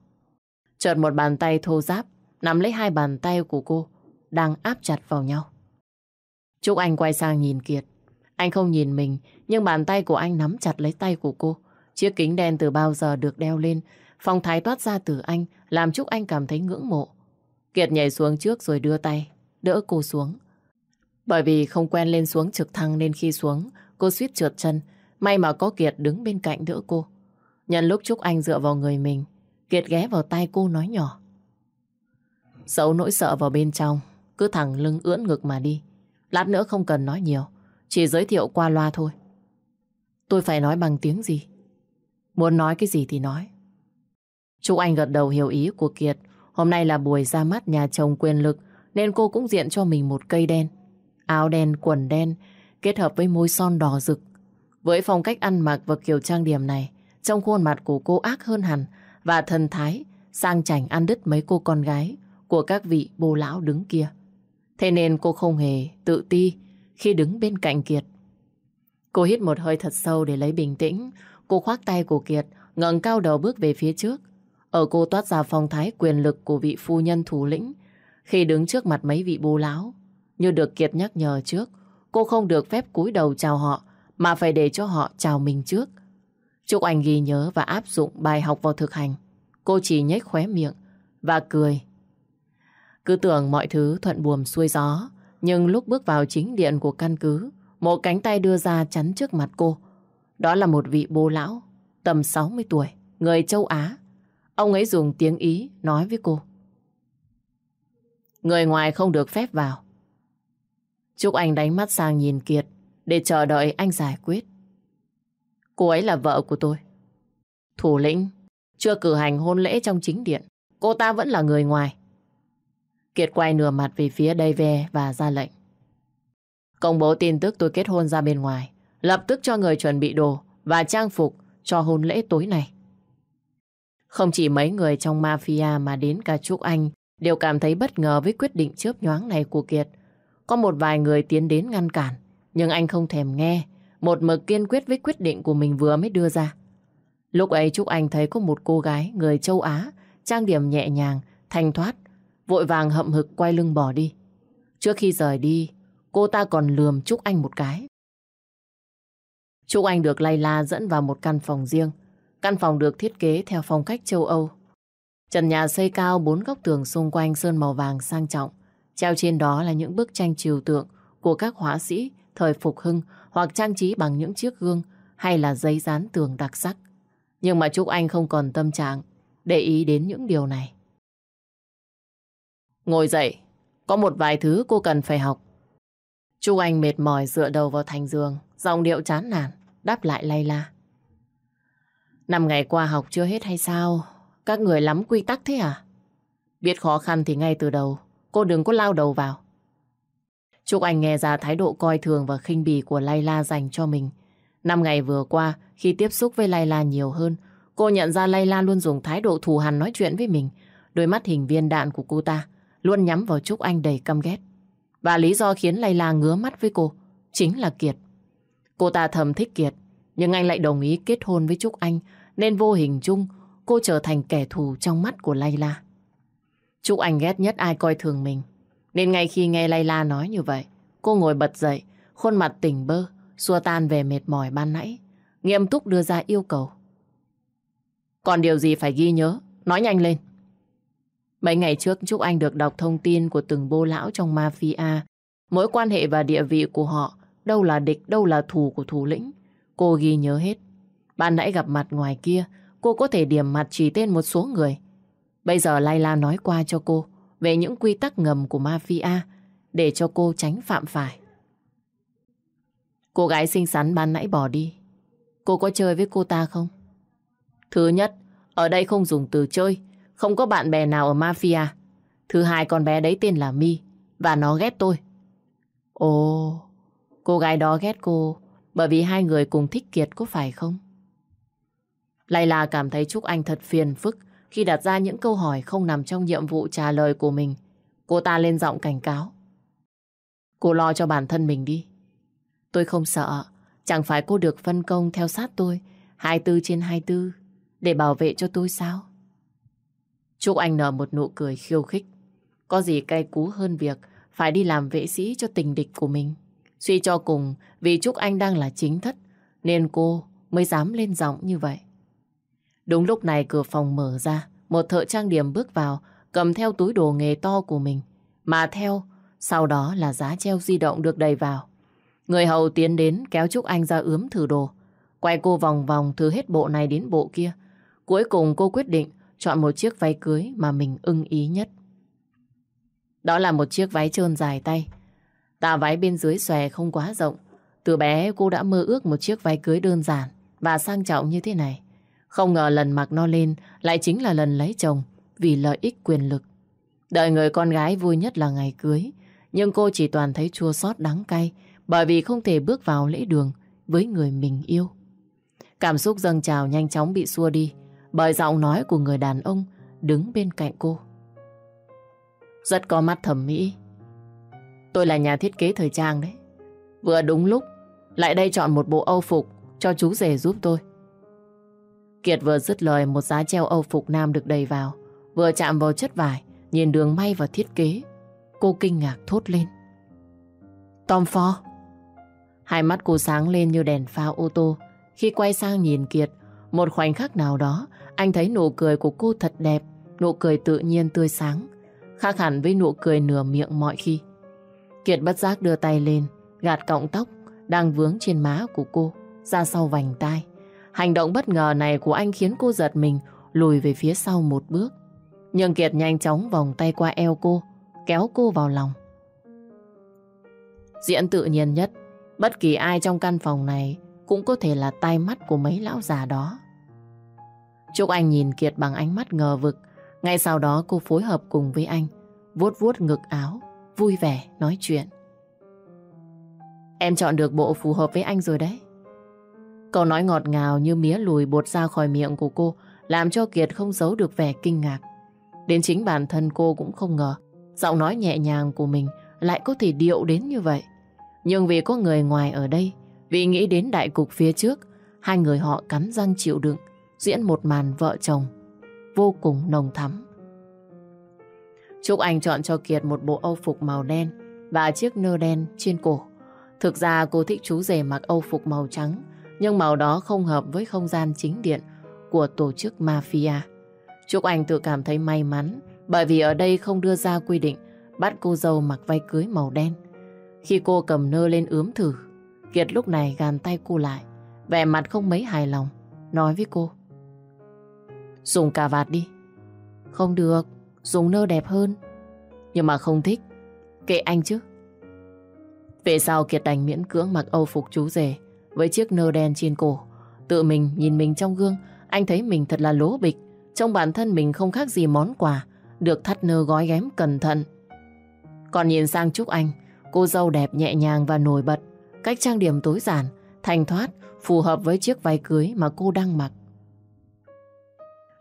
Chợt một bàn tay thô giáp nắm lấy hai bàn tay của cô đang áp chặt vào nhau. Trúc Anh quay sang nhìn Kiệt. Anh không nhìn mình nhưng bàn tay của anh nắm chặt lấy tay của cô. Chiếc kính đen từ bao giờ được đeo lên phong thái toát ra từ anh làm Trúc Anh cảm thấy ngưỡng mộ. Kiệt nhảy xuống trước rồi đưa tay đỡ cô xuống. Bởi vì không quen lên xuống trực thăng nên khi xuống cô suýt trượt chân May mà có Kiệt đứng bên cạnh đỡ cô. Nhân lúc Trúc Anh dựa vào người mình, Kiệt ghé vào tay cô nói nhỏ. Giấu nỗi sợ vào bên trong, cứ thẳng lưng ưỡn ngực mà đi. Lát nữa không cần nói nhiều, chỉ giới thiệu qua loa thôi. Tôi phải nói bằng tiếng gì? Muốn nói cái gì thì nói. Trúc Anh gật đầu hiểu ý của Kiệt. Hôm nay là buổi ra mắt nhà chồng quyền lực, nên cô cũng diện cho mình một cây đen. Áo đen, quần đen, kết hợp với môi son đỏ rực. Với phong cách ăn mặc và kiểu trang điểm này, trong khuôn mặt của cô ác hơn hẳn và thần thái sang chảnh ăn đứt mấy cô con gái của các vị bồ lão đứng kia. Thế nên cô không hề tự ti khi đứng bên cạnh Kiệt. Cô hít một hơi thật sâu để lấy bình tĩnh. Cô khoác tay của Kiệt, ngẩng cao đầu bước về phía trước. Ở cô toát ra phong thái quyền lực của vị phu nhân thủ lĩnh. Khi đứng trước mặt mấy vị bố lão, như được Kiệt nhắc nhở trước, cô không được phép cúi đầu chào họ mà phải để cho họ chào mình trước. Trúc Anh ghi nhớ và áp dụng bài học vào thực hành. Cô chỉ nhếch khóe miệng và cười. Cứ tưởng mọi thứ thuận buồm xuôi gió, nhưng lúc bước vào chính điện của căn cứ, một cánh tay đưa ra chắn trước mặt cô. Đó là một vị bố lão, tầm 60 tuổi, người châu Á. Ông ấy dùng tiếng Ý nói với cô. Người ngoài không được phép vào. Trúc Anh đánh mắt sang nhìn Kiệt, để chờ đợi anh giải quyết. Cô ấy là vợ của tôi. Thủ lĩnh chưa cử hành hôn lễ trong chính điện. Cô ta vẫn là người ngoài. Kiệt quay nửa mặt về phía đây ve và ra lệnh. Công bố tin tức tôi kết hôn ra bên ngoài. Lập tức cho người chuẩn bị đồ và trang phục cho hôn lễ tối này không chỉ mấy người trong mafia mà đến cả Trúc Anh đều cảm thấy bất ngờ với quyết định chớp nhoáng này của Kiệt. Có một vài người tiến đến ngăn cản. Nhưng anh không thèm nghe, một mực kiên quyết với quyết định của mình vừa mới đưa ra. Lúc ấy Trúc Anh thấy có một cô gái người châu Á, trang điểm nhẹ nhàng, thanh thoát, vội vàng hậm hực quay lưng bỏ đi. Trước khi rời đi, cô ta còn lườm Trúc Anh một cái. Trúc Anh được lay la dẫn vào một căn phòng riêng. Căn phòng được thiết kế theo phong cách châu Âu. Trần nhà xây cao bốn góc tường xung quanh sơn màu vàng sang trọng. Treo trên đó là những bức tranh trừu tượng của các họa sĩ thời phục hưng hoặc trang trí bằng những chiếc gương hay là giấy dán tường đặc sắc. Nhưng mà Trúc Anh không còn tâm trạng để ý đến những điều này. Ngồi dậy, có một vài thứ cô cần phải học. Trúc Anh mệt mỏi dựa đầu vào thành giường, giọng điệu chán nản, đáp lại lay la. Năm ngày qua học chưa hết hay sao? Các người lắm quy tắc thế à? Biết khó khăn thì ngay từ đầu, cô đừng có lao đầu vào. Trúc Anh nghe ra thái độ coi thường và khinh bỉ của Layla dành cho mình. Năm ngày vừa qua, khi tiếp xúc với Layla nhiều hơn, cô nhận ra Layla luôn dùng thái độ thù hằn nói chuyện với mình. Đôi mắt hình viên đạn của cô ta luôn nhắm vào Trúc Anh đầy căm ghét. Và lý do khiến Layla ngứa mắt với cô chính là Kiệt. Cô ta thầm thích Kiệt, nhưng anh lại đồng ý kết hôn với Trúc Anh, nên vô hình chung cô trở thành kẻ thù trong mắt của Layla. Trúc Anh ghét nhất ai coi thường mình. Nên ngay khi nghe Layla nói như vậy, cô ngồi bật dậy, khuôn mặt tỉnh bơ, xua tan về mệt mỏi ban nãy. Nghiêm túc đưa ra yêu cầu. Còn điều gì phải ghi nhớ, nói nhanh lên. Mấy ngày trước Trúc Anh được đọc thông tin của từng bô lão trong mafia. Mối quan hệ và địa vị của họ, đâu là địch, đâu là thù của thủ lĩnh. Cô ghi nhớ hết. Ban nãy gặp mặt ngoài kia, cô có thể điểm mặt chỉ tên một số người. Bây giờ Layla nói qua cho cô về những quy tắc ngầm của mafia để cho cô tránh phạm phải. Cô gái xinh xắn ban nãy bỏ đi. Cô có chơi với cô ta không? Thứ nhất, ở đây không dùng từ chơi, không có bạn bè nào ở mafia. Thứ hai, con bé đấy tên là Mi và nó ghét tôi. Ồ, cô gái đó ghét cô bởi vì hai người cùng thích Kiệt có phải không? Layla cảm thấy Trúc Anh thật phiền phức khi đặt ra những câu hỏi không nằm trong nhiệm vụ trả lời của mình. Cô ta lên giọng cảnh cáo. Cô lo cho bản thân mình đi. Tôi không sợ. Chẳng phải cô được phân công theo sát tôi 24 trên 24 để bảo vệ cho tôi sao? Trúc Anh nở một nụ cười khiêu khích. Có gì cay cú hơn việc phải đi làm vệ sĩ cho tình địch của mình. Suy cho cùng, vì Trúc Anh đang là chính thất, nên cô mới dám lên giọng như vậy. Đúng lúc này cửa phòng mở ra, một thợ trang điểm bước vào, cầm theo túi đồ nghề to của mình. Mà theo, sau đó là giá treo di động được đầy vào. Người hầu tiến đến kéo Trúc Anh ra ướm thử đồ. Quay cô vòng vòng thử hết bộ này đến bộ kia. Cuối cùng cô quyết định chọn một chiếc váy cưới mà mình ưng ý nhất. Đó là một chiếc váy trơn dài tay. Tà váy bên dưới xòe không quá rộng. Từ bé cô đã mơ ước một chiếc váy cưới đơn giản và sang trọng như thế này. Không ngờ lần mặc nó lên lại chính là lần lấy chồng vì lợi ích quyền lực. Đợi người con gái vui nhất là ngày cưới, nhưng cô chỉ toàn thấy chua xót đắng cay bởi vì không thể bước vào lễ đường với người mình yêu. Cảm xúc dâng trào nhanh chóng bị xua đi bởi giọng nói của người đàn ông đứng bên cạnh cô. Rất có mắt thẩm mỹ. Tôi là nhà thiết kế thời trang đấy. Vừa đúng lúc, lại đây chọn một bộ âu phục cho chú rể giúp tôi. Kiệt vừa dứt lời một giá treo âu phục nam được đầy vào. Vừa chạm vào chất vải, nhìn đường may và thiết kế. Cô kinh ngạc thốt lên. Tom Ford. Hai mắt cô sáng lên như đèn pha ô tô. Khi quay sang nhìn Kiệt, một khoảnh khắc nào đó, anh thấy nụ cười của cô thật đẹp, nụ cười tự nhiên tươi sáng, khác hẳn với nụ cười nửa miệng mọi khi. Kiệt bất giác đưa tay lên, gạt cọng tóc đang vướng trên má của cô ra sau vành tai. Hành động bất ngờ này của anh khiến cô giật mình lùi về phía sau một bước. Nhưng Kiệt nhanh chóng vòng tay qua eo cô, kéo cô vào lòng. Diễn tự nhiên nhất, bất kỳ ai trong căn phòng này cũng có thể là tai mắt của mấy lão già đó. Trúc Anh nhìn Kiệt bằng ánh mắt ngờ vực. Ngay sau đó cô phối hợp cùng với anh, vuốt vuốt ngực áo, vui vẻ nói chuyện. Em chọn được bộ phù hợp với anh rồi đấy. Câu nói ngọt ngào như mía lùi bột ra khỏi miệng của cô làm cho Kiệt không giấu được vẻ kinh ngạc. Đến chính bản thân cô cũng không ngờ giọng nói nhẹ nhàng của mình lại có thể điệu đến như vậy. Nhưng vì có người ngoài ở đây, vì nghĩ đến đại cục phía trước, hai người họ cắn răng chịu đựng, diễn một màn vợ chồng vô cùng nồng thắm. Trúc Anh chọn cho Kiệt một bộ âu phục màu đen và chiếc nơ đen trên cổ. Thực ra cô thích chú rể mặc âu phục màu trắng, nhưng màu đó không hợp với không gian chính điện. của tổ chức mafia. Trúc Anh tự cảm thấy may mắn bởi vì ở đây không đưa ra quy định bắt cô dâu mặc váy cưới màu đen. Khi cô cầm nơ lên ướm thử, Kiệt lúc này gàn tay cô lại, vẻ mặt không mấy hài lòng, nói với cô. Dùng cà vạt đi. Không được, dùng nơ đẹp hơn. Nhưng mà không thích, kệ anh chứ. Về sau Kiệt đành miễn cưỡng mặc âu phục chú rể với chiếc nơ đen trên cổ. Tự mình nhìn mình trong gương, anh thấy mình thật là lố bịch. Trong bản thân mình không khác gì món quà, được thắt nơ gói ghém cẩn thận. Còn nhìn sang Trúc Anh, cô dâu đẹp nhẹ nhàng và nổi bật. Cách trang điểm tối giản, thanh thoát, phù hợp với chiếc váy cưới mà cô đang mặc.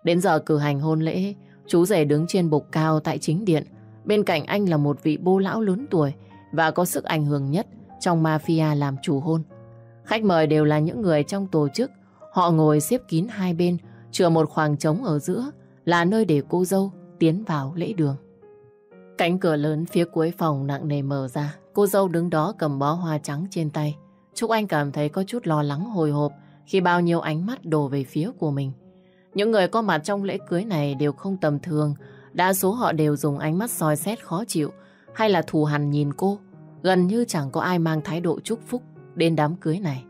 Đến giờ cử hành hôn lễ, chú rể đứng trên bục cao tại chính điện. Bên cạnh anh là một vị bô lão lớn tuổi và có sức ảnh hưởng nhất trong mafia làm chủ hôn. Khách mời đều là những người trong tổ chức. Họ ngồi xếp kín hai bên, chừa một khoảng trống ở giữa là nơi để cô dâu tiến vào lễ đường. Cánh cửa lớn phía cuối phòng nặng nề mở ra. Cô dâu đứng đó cầm bó hoa trắng trên tay. Trúc Anh cảm thấy có chút lo lắng hồi hộp khi bao nhiêu ánh mắt đổ về phía của mình. Những người có mặt trong lễ cưới này đều không tầm thường. Đa số họ đều dùng ánh mắt soi xét khó chịu hay là thù hằn nhìn cô. Gần như chẳng có ai mang thái độ chúc phúc đến đám cưới này.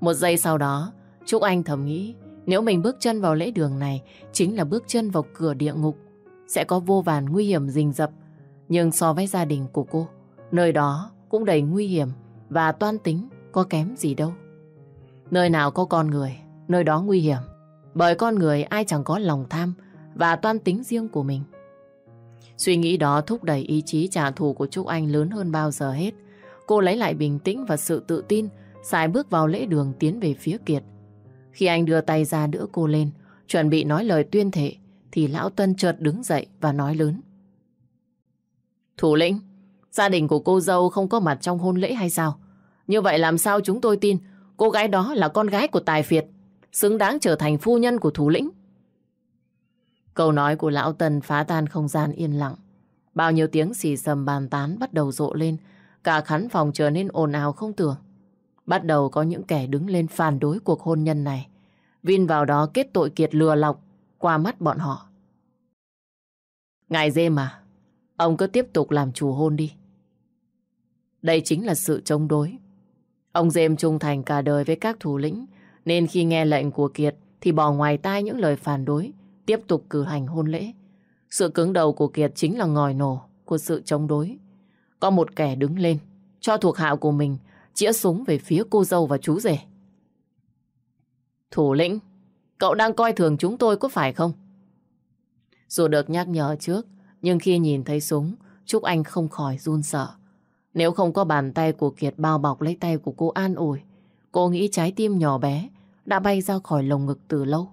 Một giây sau đó, Trúc Anh thầm nghĩ nếu mình bước chân vào lễ đường này chính là bước chân vào cửa địa ngục. Sẽ có vô vàn nguy hiểm rình rập. Nhưng so với gia đình của cô, nơi đó cũng đầy nguy hiểm và toan tính có kém gì đâu. Nơi nào có con người, nơi đó nguy hiểm. Bởi con người ai chẳng có lòng tham và toan tính riêng của mình. Suy nghĩ đó thúc đẩy ý chí trả thù của Trúc Anh lớn hơn bao giờ hết. Cô lấy lại bình tĩnh và sự tự tin, xài bước vào lễ đường tiến về phía Kiệt. Khi anh đưa tay ra đỡ cô lên, chuẩn bị nói lời tuyên thệ, thì Lão Tân chợt đứng dậy và nói lớn. Thủ lĩnh, gia đình của cô dâu không có mặt trong hôn lễ hay sao? Như vậy làm sao chúng tôi tin cô gái đó là con gái của Tài Việt, xứng đáng trở thành phu nhân của thủ lĩnh? Câu nói của Lão Tân phá tan không gian yên lặng. Bao nhiêu tiếng xì xầm bàn tán bắt đầu rộ lên, cả khán phòng trở nên ồn ào không tưởng. Bắt đầu có những kẻ đứng lên phản đối cuộc hôn nhân này. Vin vào đó kết tội kiệt lừa lọc qua mắt bọn họ. Ngài dê mà, ông cứ tiếp tục làm chủ hôn đi. Đây chính là sự chống đối. Ông Dêm trung thành cả đời với các thủ lĩnh, nên khi nghe lệnh của Kiệt thì bỏ ngoài tai những lời phản đối, tiếp tục cử hành hôn lễ. Sự cứng đầu của Kiệt chính là ngòi nổ của sự chống đối. Có một kẻ đứng lên, cho thuộc hạ của mình chĩa súng về phía cô dâu và chú rể. Thủ lĩnh, cậu đang coi thường chúng tôi có phải không? Dù được nhắc nhở trước, nhưng khi nhìn thấy súng, Trúc Anh không khỏi run sợ. Nếu không có bàn tay của Kiệt bao bọc lấy tay của cô an ủi, cô nghĩ trái tim nhỏ bé đã bay ra khỏi lồng ngực từ lâu.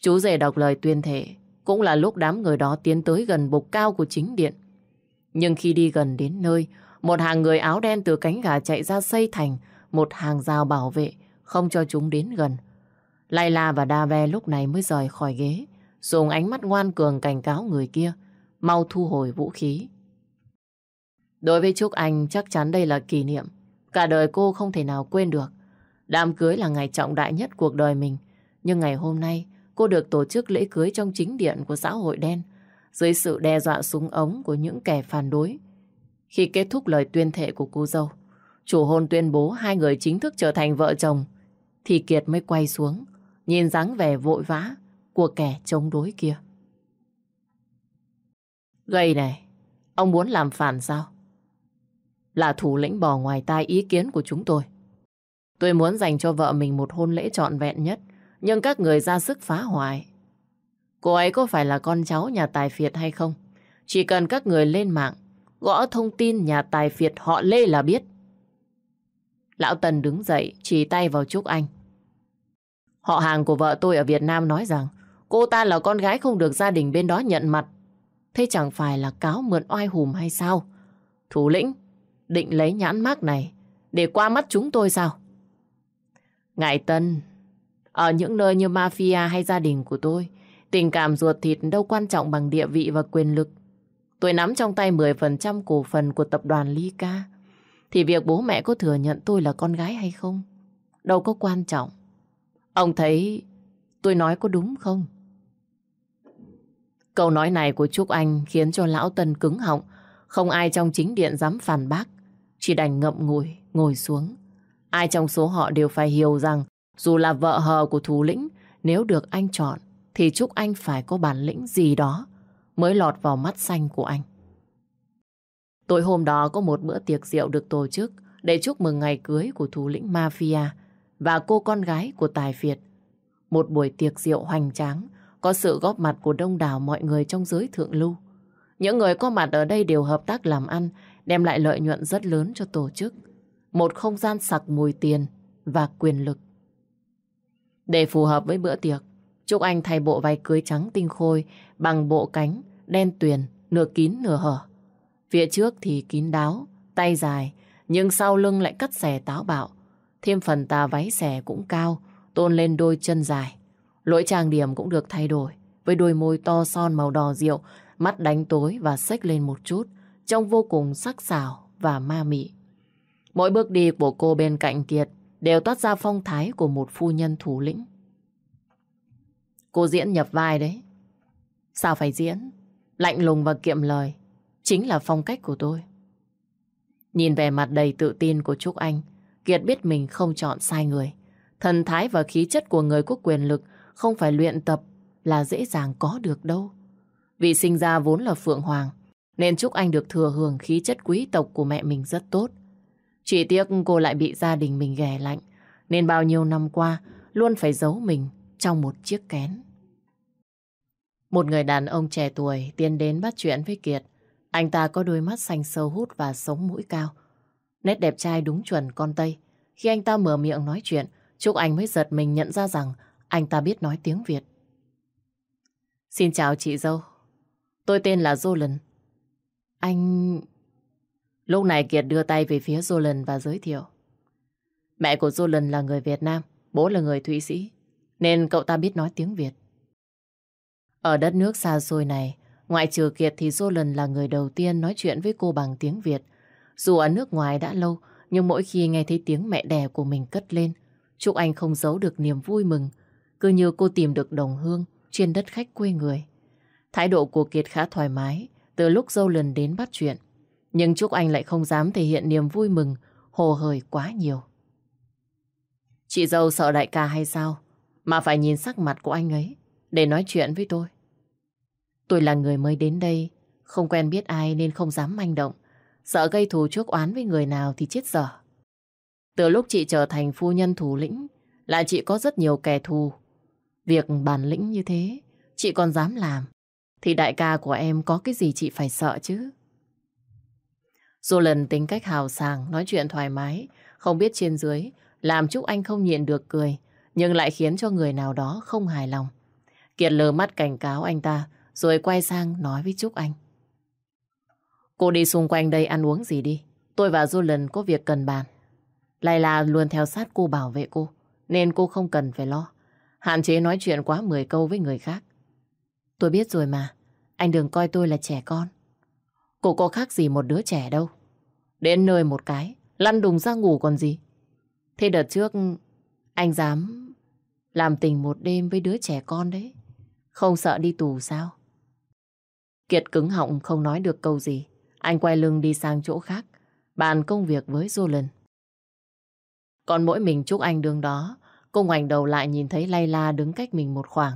Chú rể đọc lời tuyên thệ, cũng là lúc đám người đó tiến tới gần bục cao của chính điện. Nhưng khi đi gần đến nơi, một hàng người áo đen từ cánh gà chạy ra xây thành một hàng rào bảo vệ, không cho chúng đến gần. Layla và Dave lúc này mới rời khỏi ghế, dùng ánh mắt ngoan cường cảnh cáo người kia, mau thu hồi vũ khí. Đối với Trúc Anh chắc chắn đây là kỷ niệm, cả đời cô không thể nào quên được. Đám cưới là ngày trọng đại nhất cuộc đời mình, nhưng ngày hôm nay cô được tổ chức lễ cưới trong chính điện của xã hội đen, dưới sự đe dọa súng ống của những kẻ phản đối. Khi kết thúc lời tuyên thệ của cô dâu, chủ hôn tuyên bố hai người chính thức trở thành vợ chồng, thì Kiệt mới quay xuống, nhìn dáng vẻ vội vã của kẻ chống đối kia. Gây này, ông muốn làm phản sao? Là thủ lĩnh bỏ ngoài tai ý kiến của chúng tôi. Tôi muốn dành cho vợ mình một hôn lễ trọn vẹn nhất, nhưng các người ra sức phá hoại. Cô ấy có phải là con cháu nhà tài phiệt hay không? Chỉ cần các người lên mạng, gõ thông tin nhà tài phiệt họ Lê là biết. Lão Tần đứng dậy, chỉ tay vào Trúc Anh. Họ hàng của vợ tôi ở Việt Nam nói rằng cô ta là con gái không được gia đình bên đó nhận mặt. Thế chẳng phải là cáo mượn oai hùm hay sao? Thủ lĩnh, định lấy nhãn mác này để qua mắt chúng tôi sao? Ngại Tân, ở những nơi như mafia hay gia đình của tôi, tình cảm ruột thịt đâu quan trọng bằng địa vị và quyền lực. Tôi nắm trong tay 10% cổ phần của tập đoàn Ly Ca. Thì việc bố mẹ có thừa nhận tôi là con gái hay không? Đâu có quan trọng. Ông thấy Tôi nói có đúng không? Câu nói này của Trúc Anh khiến cho lão Tân cứng họng. Không ai trong chính điện dám phản bác. Chỉ đành ngậm ngùi, ngồi xuống. Ai trong số họ đều phải hiểu rằng dù là vợ hờ của thủ lĩnh, nếu được anh chọn, thì Trúc Anh phải có bản lĩnh gì đó mới lọt vào mắt xanh của anh. Tối hôm đó có một bữa tiệc rượu được tổ chức để chúc mừng ngày cưới của thủ lĩnh Mafia và cô con gái của Tài Việt. Một buổi tiệc rượu hoành tráng, có sự góp mặt của đông đảo mọi người trong giới thượng lưu. Những người có mặt ở đây đều hợp tác làm ăn, đem lại lợi nhuận rất lớn cho tổ chức. Một không gian sặc mùi tiền và quyền lực. Để phù hợp với bữa tiệc, Trúc Anh thay bộ váy cưới trắng tinh khôi bằng bộ cánh, đen tuyền, nửa kín nửa hở. Phía trước thì kín đáo, tay dài, nhưng sau lưng lại cắt xẻ táo bạo. Thêm phần tà váy xẻ cũng cao, tôn lên đôi chân dài. Lỗi trang điểm cũng được thay đổi, với đôi môi to son màu đỏ rượu, mắt đánh tối và xếch lên một chút, trông vô cùng sắc sảo và ma mị. Mỗi bước đi của cô bên cạnh Kiệt đều toát ra phong thái của một phu nhân thủ lĩnh. Cô diễn nhập vai đấy. Sao phải diễn? Lạnh lùng và kiệm lời. Chính là phong cách của tôi. Nhìn vẻ mặt đầy tự tin của Trúc Anh, Kiệt biết mình không chọn sai người. Thần thái và khí chất của người có quyền lực không phải luyện tập là dễ dàng có được đâu. Vì sinh ra vốn là Phượng Hoàng, nên Trúc Anh được thừa hưởng khí chất quý tộc của mẹ mình rất tốt. Chỉ tiếc cô lại bị gia đình mình ghẻ lạnh, nên bao nhiêu năm qua luôn phải giấu mình trong một chiếc kén. Một người đàn ông trẻ tuổi tiến đến bắt chuyện với Kiệt. Anh ta có đôi mắt xanh sâu hút và sống mũi cao. Nét đẹp trai đúng chuẩn con Tây. Khi anh ta mở miệng nói chuyện, Trúc Anh mới giật mình nhận ra rằng anh ta biết nói tiếng Việt. Xin chào chị dâu. Tôi tên là Jolan. Anh... Lúc này Kiệt đưa tay về phía Jolan và giới thiệu. Mẹ của Jolan là người Việt Nam, bố là người Thụy Sĩ, nên cậu ta biết nói tiếng Việt. Ở đất nước xa xôi này, ngoại trừ Kiệt thì Jolan là người đầu tiên nói chuyện với cô bằng tiếng Việt. Dù ở nước ngoài đã lâu, nhưng mỗi khi nghe thấy tiếng mẹ đẻ của mình cất lên, Trúc Anh không giấu được niềm vui mừng, cứ như cô tìm được đồng hương trên đất khách quê người. Thái độ của Kiệt khá thoải mái từ lúc dâu lần đến bắt chuyện. Nhưng Trúc Anh lại không dám thể hiện niềm vui mừng, hồ hời quá nhiều. Chị dâu sợ đại ca hay sao? Mà phải nhìn sắc mặt của anh ấy để nói chuyện với tôi. Tôi là người mới đến đây, không quen biết ai nên không dám manh động. Sợ gây thù chuốc oán với người nào thì chết dở. Từ lúc chị trở thành phu nhân thủ lĩnh, là chị có rất nhiều kẻ thù. Việc bản lĩnh như thế, chị còn dám làm. Thì đại ca của em có cái gì chị phải sợ chứ? Dù lần tính cách hào sảng, nói chuyện thoải mái, không biết trên dưới, làm Trúc Anh không nhịn được cười, nhưng lại khiến cho người nào đó không hài lòng. Kiệt lờ mắt cảnh cáo anh ta, rồi quay sang nói với Trúc Anh. Cô đi xung quanh đây ăn uống gì đi. Tôi và Julian có việc cần bàn. Layla luôn theo sát cô bảo vệ cô, nên cô không cần phải lo. Hạn chế nói chuyện quá 10 câu với người khác. Tôi biết rồi mà, anh đừng coi tôi là trẻ con. Cô có khác gì một đứa trẻ đâu. Đến nơi một cái, lăn đùng ra ngủ còn gì. Thế đợt trước, anh dám làm tình một đêm với đứa trẻ con đấy. Không sợ đi tù sao? Kiệt cứng họng không nói được câu gì. Anh quay lưng đi sang chỗ khác, bàn công việc với Jolin. Còn mỗi mình Trúc Anh đứng đó, cô ngoảnh đầu lại nhìn thấy Layla đứng cách mình một khoảng.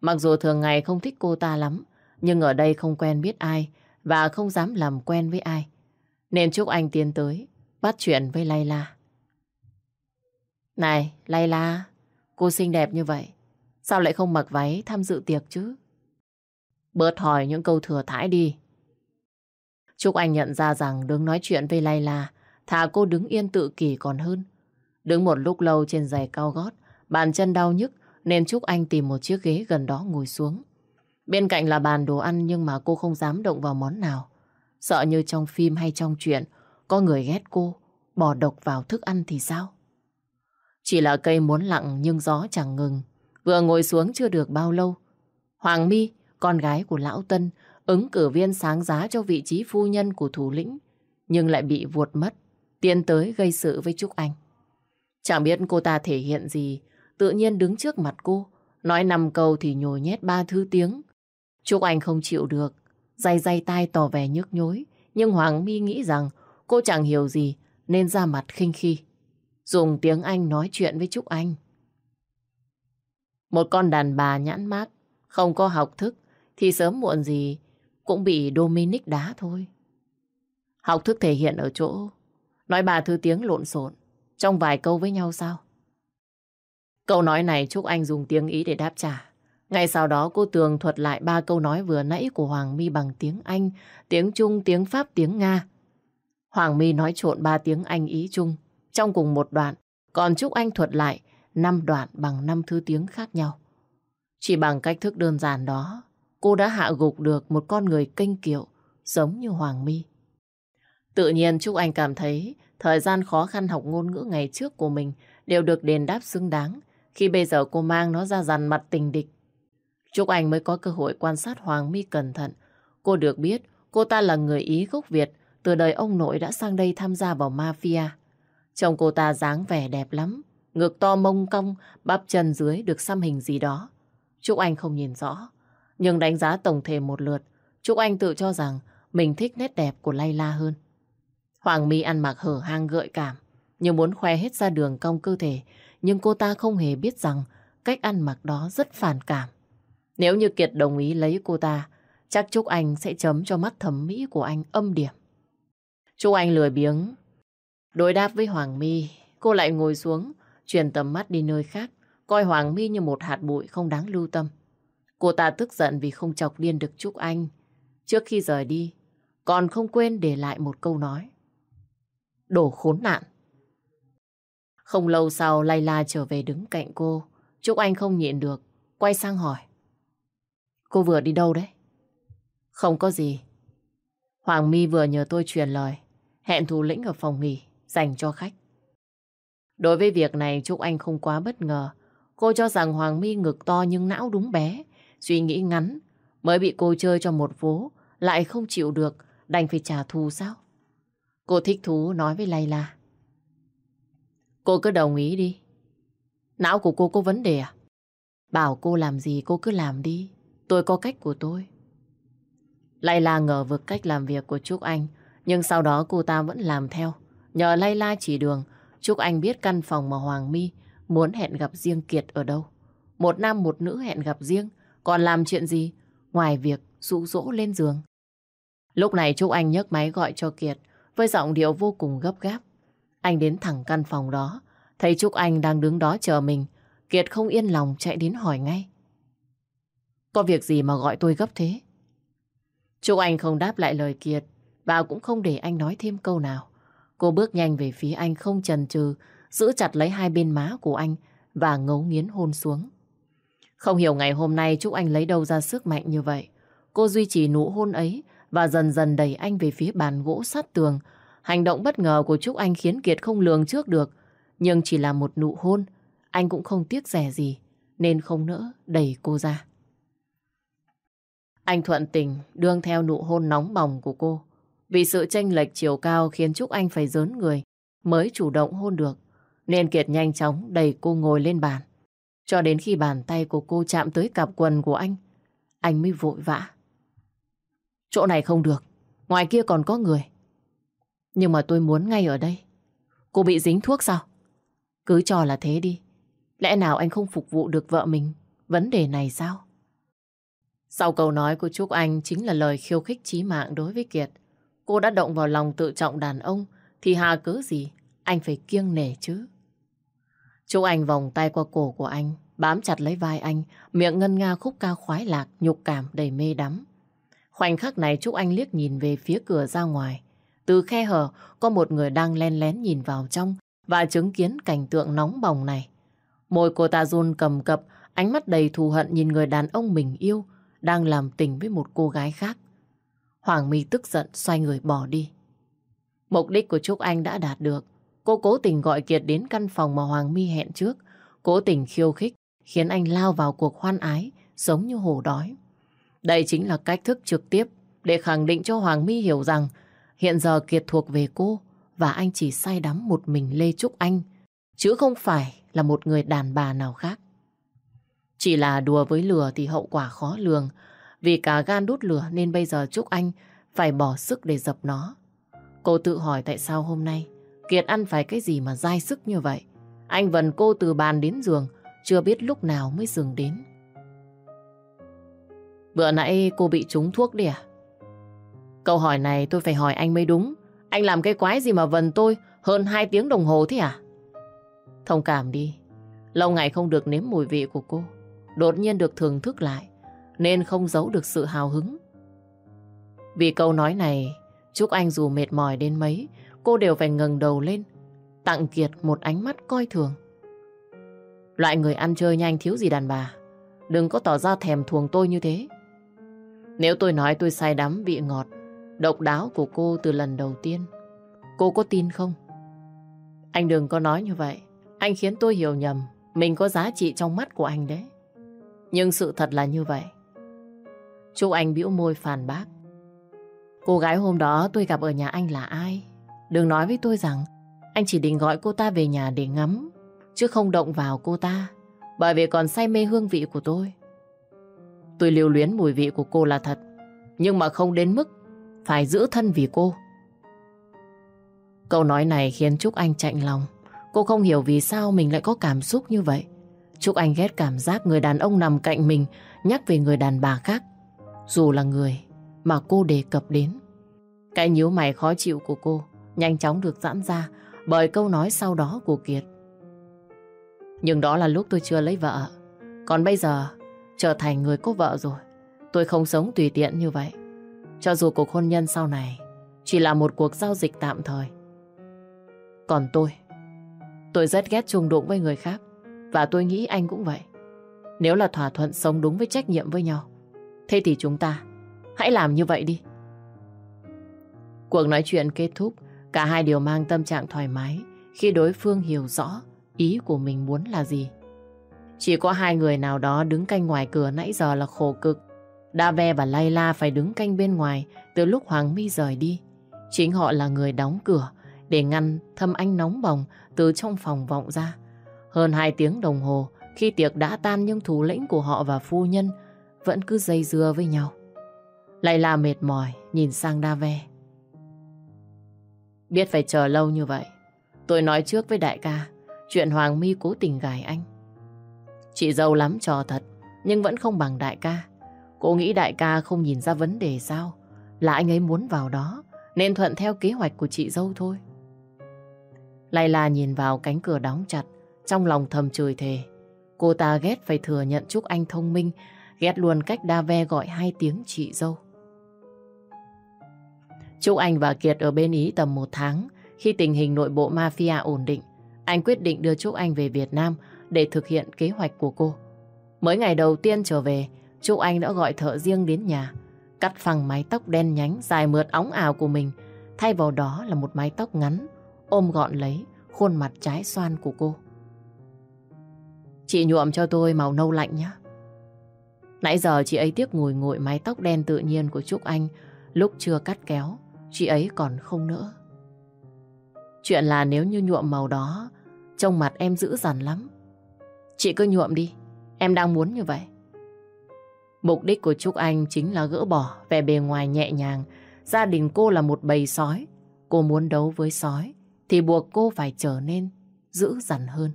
Mặc dù thường ngày không thích cô ta lắm, nhưng ở đây không quen biết ai và không dám làm quen với ai. Nên Trúc Anh tiến tới, bắt chuyện với Layla. Này, Layla, cô xinh đẹp như vậy, sao lại không mặc váy tham dự tiệc chứ? Bớt hỏi những câu thừa thãi đi. Trúc Anh nhận ra rằng đứng nói chuyện với Layla, thà cô đứng yên tự kỷ còn hơn. Đứng một lúc lâu trên giày cao gót, bàn chân đau nhức nên Trúc Anh tìm một chiếc ghế gần đó ngồi xuống. Bên cạnh là bàn đồ ăn nhưng mà cô không dám động vào món nào. Sợ như trong phim hay trong chuyện, có người ghét cô, bỏ độc vào thức ăn thì sao? Chỉ là cây muốn lặng nhưng gió chẳng ngừng. Vừa ngồi xuống chưa được bao lâu. Hoàng My, con gái của Lão Tân, ứng cử viên sáng giá cho vị trí phu nhân của thủ lĩnh, nhưng lại bị vuột mất, tiến tới gây sự với Trúc Anh. Chẳng biết cô ta thể hiện gì, tự nhiên đứng trước mặt cô, Nói năm câu thì nhồi nhét ba thứ tiếng. Trúc Anh không chịu được, dây dây tai tỏ vẻ nhức nhối. Nhưng Hoàng My nghĩ rằng cô chẳng hiểu gì nên ra mặt khinh khi. Dùng tiếng Anh nói chuyện với Trúc Anh. Một con đàn bà nhãn mát, không có học thức thì sớm muộn gì cũng bị Dominic đá thôi. Học thức thể hiện ở chỗ nói bà thứ tiếng lộn xộn trong vài câu với nhau sao? Câu nói này Trúc Anh dùng tiếng Ý để đáp trả. Ngay sau đó cô Tường thuật lại ba câu nói vừa nãy của Hoàng My bằng tiếng Anh, tiếng Trung, tiếng Pháp, tiếng Nga. Hoàng My nói trộn ba tiếng Anh Ý Trung trong cùng một đoạn, còn Trúc Anh thuật lại năm đoạn bằng năm thứ tiếng khác nhau. Chỉ bằng cách thức đơn giản đó, cô đã hạ gục được một con người kênh kiệu giống như Hoàng My. Tự nhiên Trúc Anh cảm thấy thời gian khó khăn học ngôn ngữ ngày trước của mình đều được đền đáp xứng đáng khi bây giờ cô mang nó ra dằn mặt tình địch. Trúc Anh mới có cơ hội quan sát Hoàng My cẩn thận. Cô được biết cô ta là người Ý gốc Việt, từ đời ông nội đã sang đây tham gia vào mafia. Chồng cô ta dáng vẻ đẹp lắm, ngực to mông cong, bắp chân dưới được xăm hình gì đó. Trúc Anh không nhìn rõ, nhưng đánh giá tổng thể một lượt, Trúc Anh tự cho rằng mình thích nét đẹp của Layla hơn. Hoàng My ăn mặc hở hang gợi cảm, như muốn khoe hết ra đường cong cơ thể, nhưng cô ta không hề biết rằng cách ăn mặc đó rất phản cảm. Nếu như Kiệt đồng ý lấy cô ta, chắc Trúc Anh sẽ chấm cho mắt thẩm mỹ của anh âm điểm. Trúc Anh lười biếng, đối đáp với Hoàng My, cô lại ngồi xuống, chuyển tầm mắt đi nơi khác, coi Hoàng My như một hạt bụi không đáng lưu tâm. Cô ta tức giận vì không chọc điên được Trúc Anh. Trước khi rời đi, còn không quên để lại một câu nói. Đồ khốn nạn. Không lâu sau, Layla trở về đứng cạnh cô. Trúc Anh không nhịn được, quay sang hỏi. Cô vừa đi đâu đấy? Không có gì. Hoàng My vừa nhờ tôi truyền lời, hẹn thủ lĩnh ở phòng nghỉ, dành cho khách. Đối với việc này Trúc Anh không quá bất ngờ. Cô cho rằng Hoàng My ngực to nhưng não đúng bé, suy nghĩ ngắn, mới bị cô chơi cho một vố, lại không chịu được, đành phải trả thù sao? Cô thích thú nói với Layla. Cô cứ đồng ý đi. Não của cô có vấn đề à? Bảo cô làm gì cô cứ làm đi. Tôi có cách của tôi. Layla ngờ vực cách làm việc của Trúc Anh, nhưng sau đó cô ta vẫn làm theo. Nhờ Layla chỉ đường, Trúc Anh biết căn phòng mà Hoàng My muốn hẹn gặp riêng Kiệt ở đâu. Một nam một nữ hẹn gặp riêng, còn làm chuyện gì ngoài việc dụ dỗ lên giường. Lúc này Trúc Anh nhấc máy gọi cho Kiệt với giọng điệu vô cùng gấp gáp. Anh đến thẳng căn phòng đó, thấy Trúc Anh đang đứng đó chờ mình. Kiệt không yên lòng chạy đến hỏi ngay. Có việc gì mà gọi tôi gấp thế? Trúc Anh không đáp lại lời Kiệt và cũng không để anh nói thêm câu nào. Cô bước nhanh về phía anh không chần chừ, giữ chặt lấy hai bên má của anh và ngấu nghiến hôn xuống. Không hiểu ngày hôm nay Trúc Anh lấy đâu ra sức mạnh như vậy. Cô duy trì nụ hôn ấy và dần dần đẩy anh về phía bàn gỗ sát tường. Hành động bất ngờ của Trúc Anh khiến Kiệt không lường trước được. Nhưng chỉ là một nụ hôn, anh cũng không tiếc rẻ gì, nên không nỡ đẩy cô ra. Anh thuận tình đương theo nụ hôn nóng bỏng của cô. Vì sự tranh lệch chiều cao khiến Trúc Anh phải dớn người, mới chủ động hôn được. Nên Kiệt nhanh chóng đẩy cô ngồi lên bàn. Cho đến khi bàn tay của cô chạm tới cặp quần của anh, anh mới vội vã. Chỗ này không được, ngoài kia còn có người. Nhưng mà tôi muốn ngay ở đây. Cô bị dính thuốc sao? Cứ cho là thế đi. Lẽ nào anh không phục vụ được vợ mình vấn đề này sao? Sau câu nói của Trúc Anh chính là lời khiêu khích chí mạng đối với Kiệt. Cô đã động vào lòng tự trọng đàn ông thì hà cớ gì anh phải kiêng nể chứ. Trúc Anh vòng tay qua cổ của anh, bám chặt lấy vai anh, miệng ngân nga khúc ca khoái lạc, nhục cảm đầy mê đắm. Khoảnh khắc này Trúc Anh liếc nhìn về phía cửa ra ngoài. Từ khe hở có một người đang len lén nhìn vào trong và chứng kiến cảnh tượng nóng bỏng này. Môi cô ta run cầm cập, ánh mắt đầy thù hận nhìn người đàn ông mình yêu đang làm tình với một cô gái khác. Hoàng My tức giận xoay người bỏ đi. Mục đích của Trúc Anh đã đạt được. Cô cố tình gọi Kiệt đến căn phòng mà Hoàng My hẹn trước. Cố tình khiêu khích, khiến anh lao vào cuộc hoan ái, giống như hổ đói. Đây chính là cách thức trực tiếp để khẳng định cho Hoàng My hiểu rằng hiện giờ Kiệt thuộc về cô và anh chỉ say đắm một mình Lê Trúc Anh, chứ không phải là một người đàn bà nào khác. Chỉ là đùa với lừa thì hậu quả khó lường. Vì cả gan đốt lửa nên bây giờ Trúc Anh phải bỏ sức để dập nó. Cô tự hỏi tại sao hôm nay Kiệt ăn phải cái gì mà dai sức như vậy. Anh vần cô từ bàn đến giường, chưa biết lúc nào mới dừng đến. Bữa nãy cô bị trúng thuốc đi à? Câu hỏi này tôi phải hỏi anh mới đúng. Anh làm cái quái gì mà vần tôi hơn 2 tiếng đồng hồ thế à? Thông cảm đi. Lâu ngày không được nếm mùi vị của cô. Đột nhiên được thưởng thức lại. Nên không giấu được sự hào hứng. Vì câu nói này, Trúc Anh dù mệt mỏi đến mấy, cô đều phải ngẩng đầu lên, tặng Kiệt một ánh mắt coi thường. Loại người ăn chơi nhanh thiếu gì đàn bà. Đừng có tỏ ra thèm thuồng tôi như thế. Nếu tôi nói tôi say đắm vị ngọt, độc đáo của cô từ lần đầu tiên, cô có tin không? Anh đừng có nói như vậy. Anh khiến tôi hiểu nhầm mình có giá trị trong mắt của anh đấy. Nhưng sự thật là như vậy. Chú Anh bĩu môi phản bác. Cô gái hôm đó tôi gặp ở nhà anh là ai? Đừng nói với tôi rằng anh chỉ định gọi cô ta về nhà để ngắm, chứ không động vào cô ta, bởi vì còn say mê hương vị của tôi. Tôi lưu luyến mùi vị của cô là thật, nhưng mà không đến mức phải giữ thân vì cô. Câu nói này khiến Trúc Anh chạnh lòng. Cô không hiểu vì sao mình lại có cảm xúc như vậy. Trúc Anh ghét cảm giác người đàn ông nằm cạnh mình nhắc về người đàn bà khác. Dù là người mà cô đề cập đến. Cái nhíu mày khó chịu của cô nhanh chóng được giãn ra bởi câu nói sau đó của Kiệt. Nhưng đó là lúc tôi chưa lấy vợ. Còn bây giờ, trở thành người có vợ rồi. Tôi không sống tùy tiện như vậy. Cho dù cuộc hôn nhân sau này chỉ là một cuộc giao dịch tạm thời. Còn tôi, tôi rất ghét chung đụng với người khác. Và tôi nghĩ anh cũng vậy. Nếu là thỏa thuận sống đúng với trách nhiệm với nhau, thế thì chúng ta hãy làm như vậy đi. Cuộc nói chuyện kết thúc, cả hai đều mang tâm trạng thoải mái khi đối phương hiểu rõ ý của mình muốn là gì. Chỉ có hai người nào đó đứng canh ngoài cửa nãy giờ là khổ cực. Đa và Layla phải đứng canh bên ngoài từ lúc Hoàng My rời đi. Chính họ là người đóng cửa để ngăn thâm anh nóng bỏng từ trong phòng vọng ra. Hơn hai tiếng đồng hồ khi tiệc đã tan nhưng thủ lĩnh của họ và phu nhân vẫn cứ dây dưa với nhau. Layla mệt mỏi nhìn sang Đa Biết phải chờ lâu như vậy. Tôi nói trước với đại ca, chuyện Hoàng My cố tình gài anh. Chị giàu lắm trò thật, nhưng vẫn không bằng đại ca. Cô nghĩ đại ca không nhìn ra vấn đề sao? Là anh ấy muốn vào đó, nên thuận theo kế hoạch của chị dâu thôi. Lai La nhìn vào cánh cửa đóng chặt, trong lòng thầm chửi thề. Cô ta ghét phải thừa nhận Trúc anh thông minh, ghét luôn cách đa ve gọi hai tiếng chị dâu. Trúc Anh và Kiệt ở bên Ý tầm một tháng. Khi tình hình nội bộ mafia ổn định, anh quyết định đưa Trúc Anh về Việt Nam để thực hiện kế hoạch của cô. Mới ngày đầu tiên trở về, Trúc Anh đã gọi thợ riêng đến nhà, cắt phẳng mái tóc đen nhánh dài mượt óng ảo của mình, thay vào đó là một mái tóc ngắn, ôm gọn lấy khuôn mặt trái xoan của cô. Chị nhuộm cho tôi màu nâu lạnh nhé. Nãy giờ chị ấy tiếc ngồi ngồi mái tóc đen tự nhiên của Trúc Anh lúc chưa cắt kéo chị ấy còn không nữa. Chuyện là nếu như nhuộm màu đó, trông mặt em dữ dằn lắm. Chị cứ nhuộm đi, em đang muốn như vậy. Mục đích của Trúc Anh chính là gỡ bỏ vẻ bề ngoài nhẹ nhàng. Gia đình cô là một bầy sói. Cô muốn đấu với sói, thì buộc cô phải trở nên dữ dằn hơn.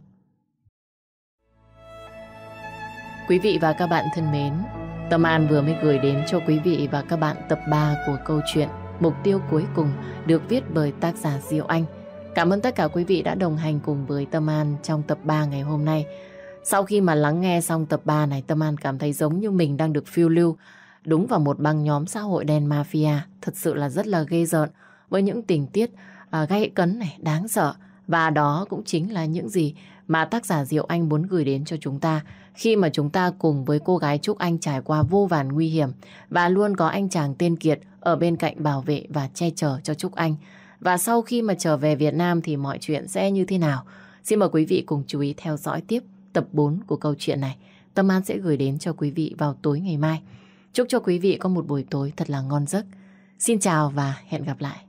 Quý vị và các bạn thân mến, Tâm An vừa mới gửi đến cho quý vị và các bạn tập 3 của câu chuyện Mục tiêu cuối cùng được viết bởi tác giả Diệu Anh. Cảm ơn tất cả quý vị đã đồng hành cùng với Tâm An trong tập 3 ngày hôm nay. Sau khi mà lắng nghe xong tập 3 này, Tâm An cảm thấy giống như mình đang được phiêu lưu đúng vào một băng nhóm xã hội đen mafia. Thật sự là rất là ghê rợn với những tình tiết à, gây cấn này, đáng sợ. Và đó cũng chính là những gì mà tác giả Diệu Anh muốn gửi đến cho chúng ta khi mà chúng ta cùng với cô gái Trúc Anh trải qua vô vàn nguy hiểm và luôn có anh chàng tên Kiệt ở bên cạnh bảo vệ và che chở cho Trúc Anh. Và sau khi mà trở về Việt Nam thì mọi chuyện sẽ như thế nào? Xin mời quý vị cùng chú ý theo dõi tiếp tập 4 của câu chuyện này. Tâm An sẽ gửi đến cho quý vị vào tối ngày mai. Chúc cho quý vị có một buổi tối thật là ngon giấc. Xin chào và hẹn gặp lại.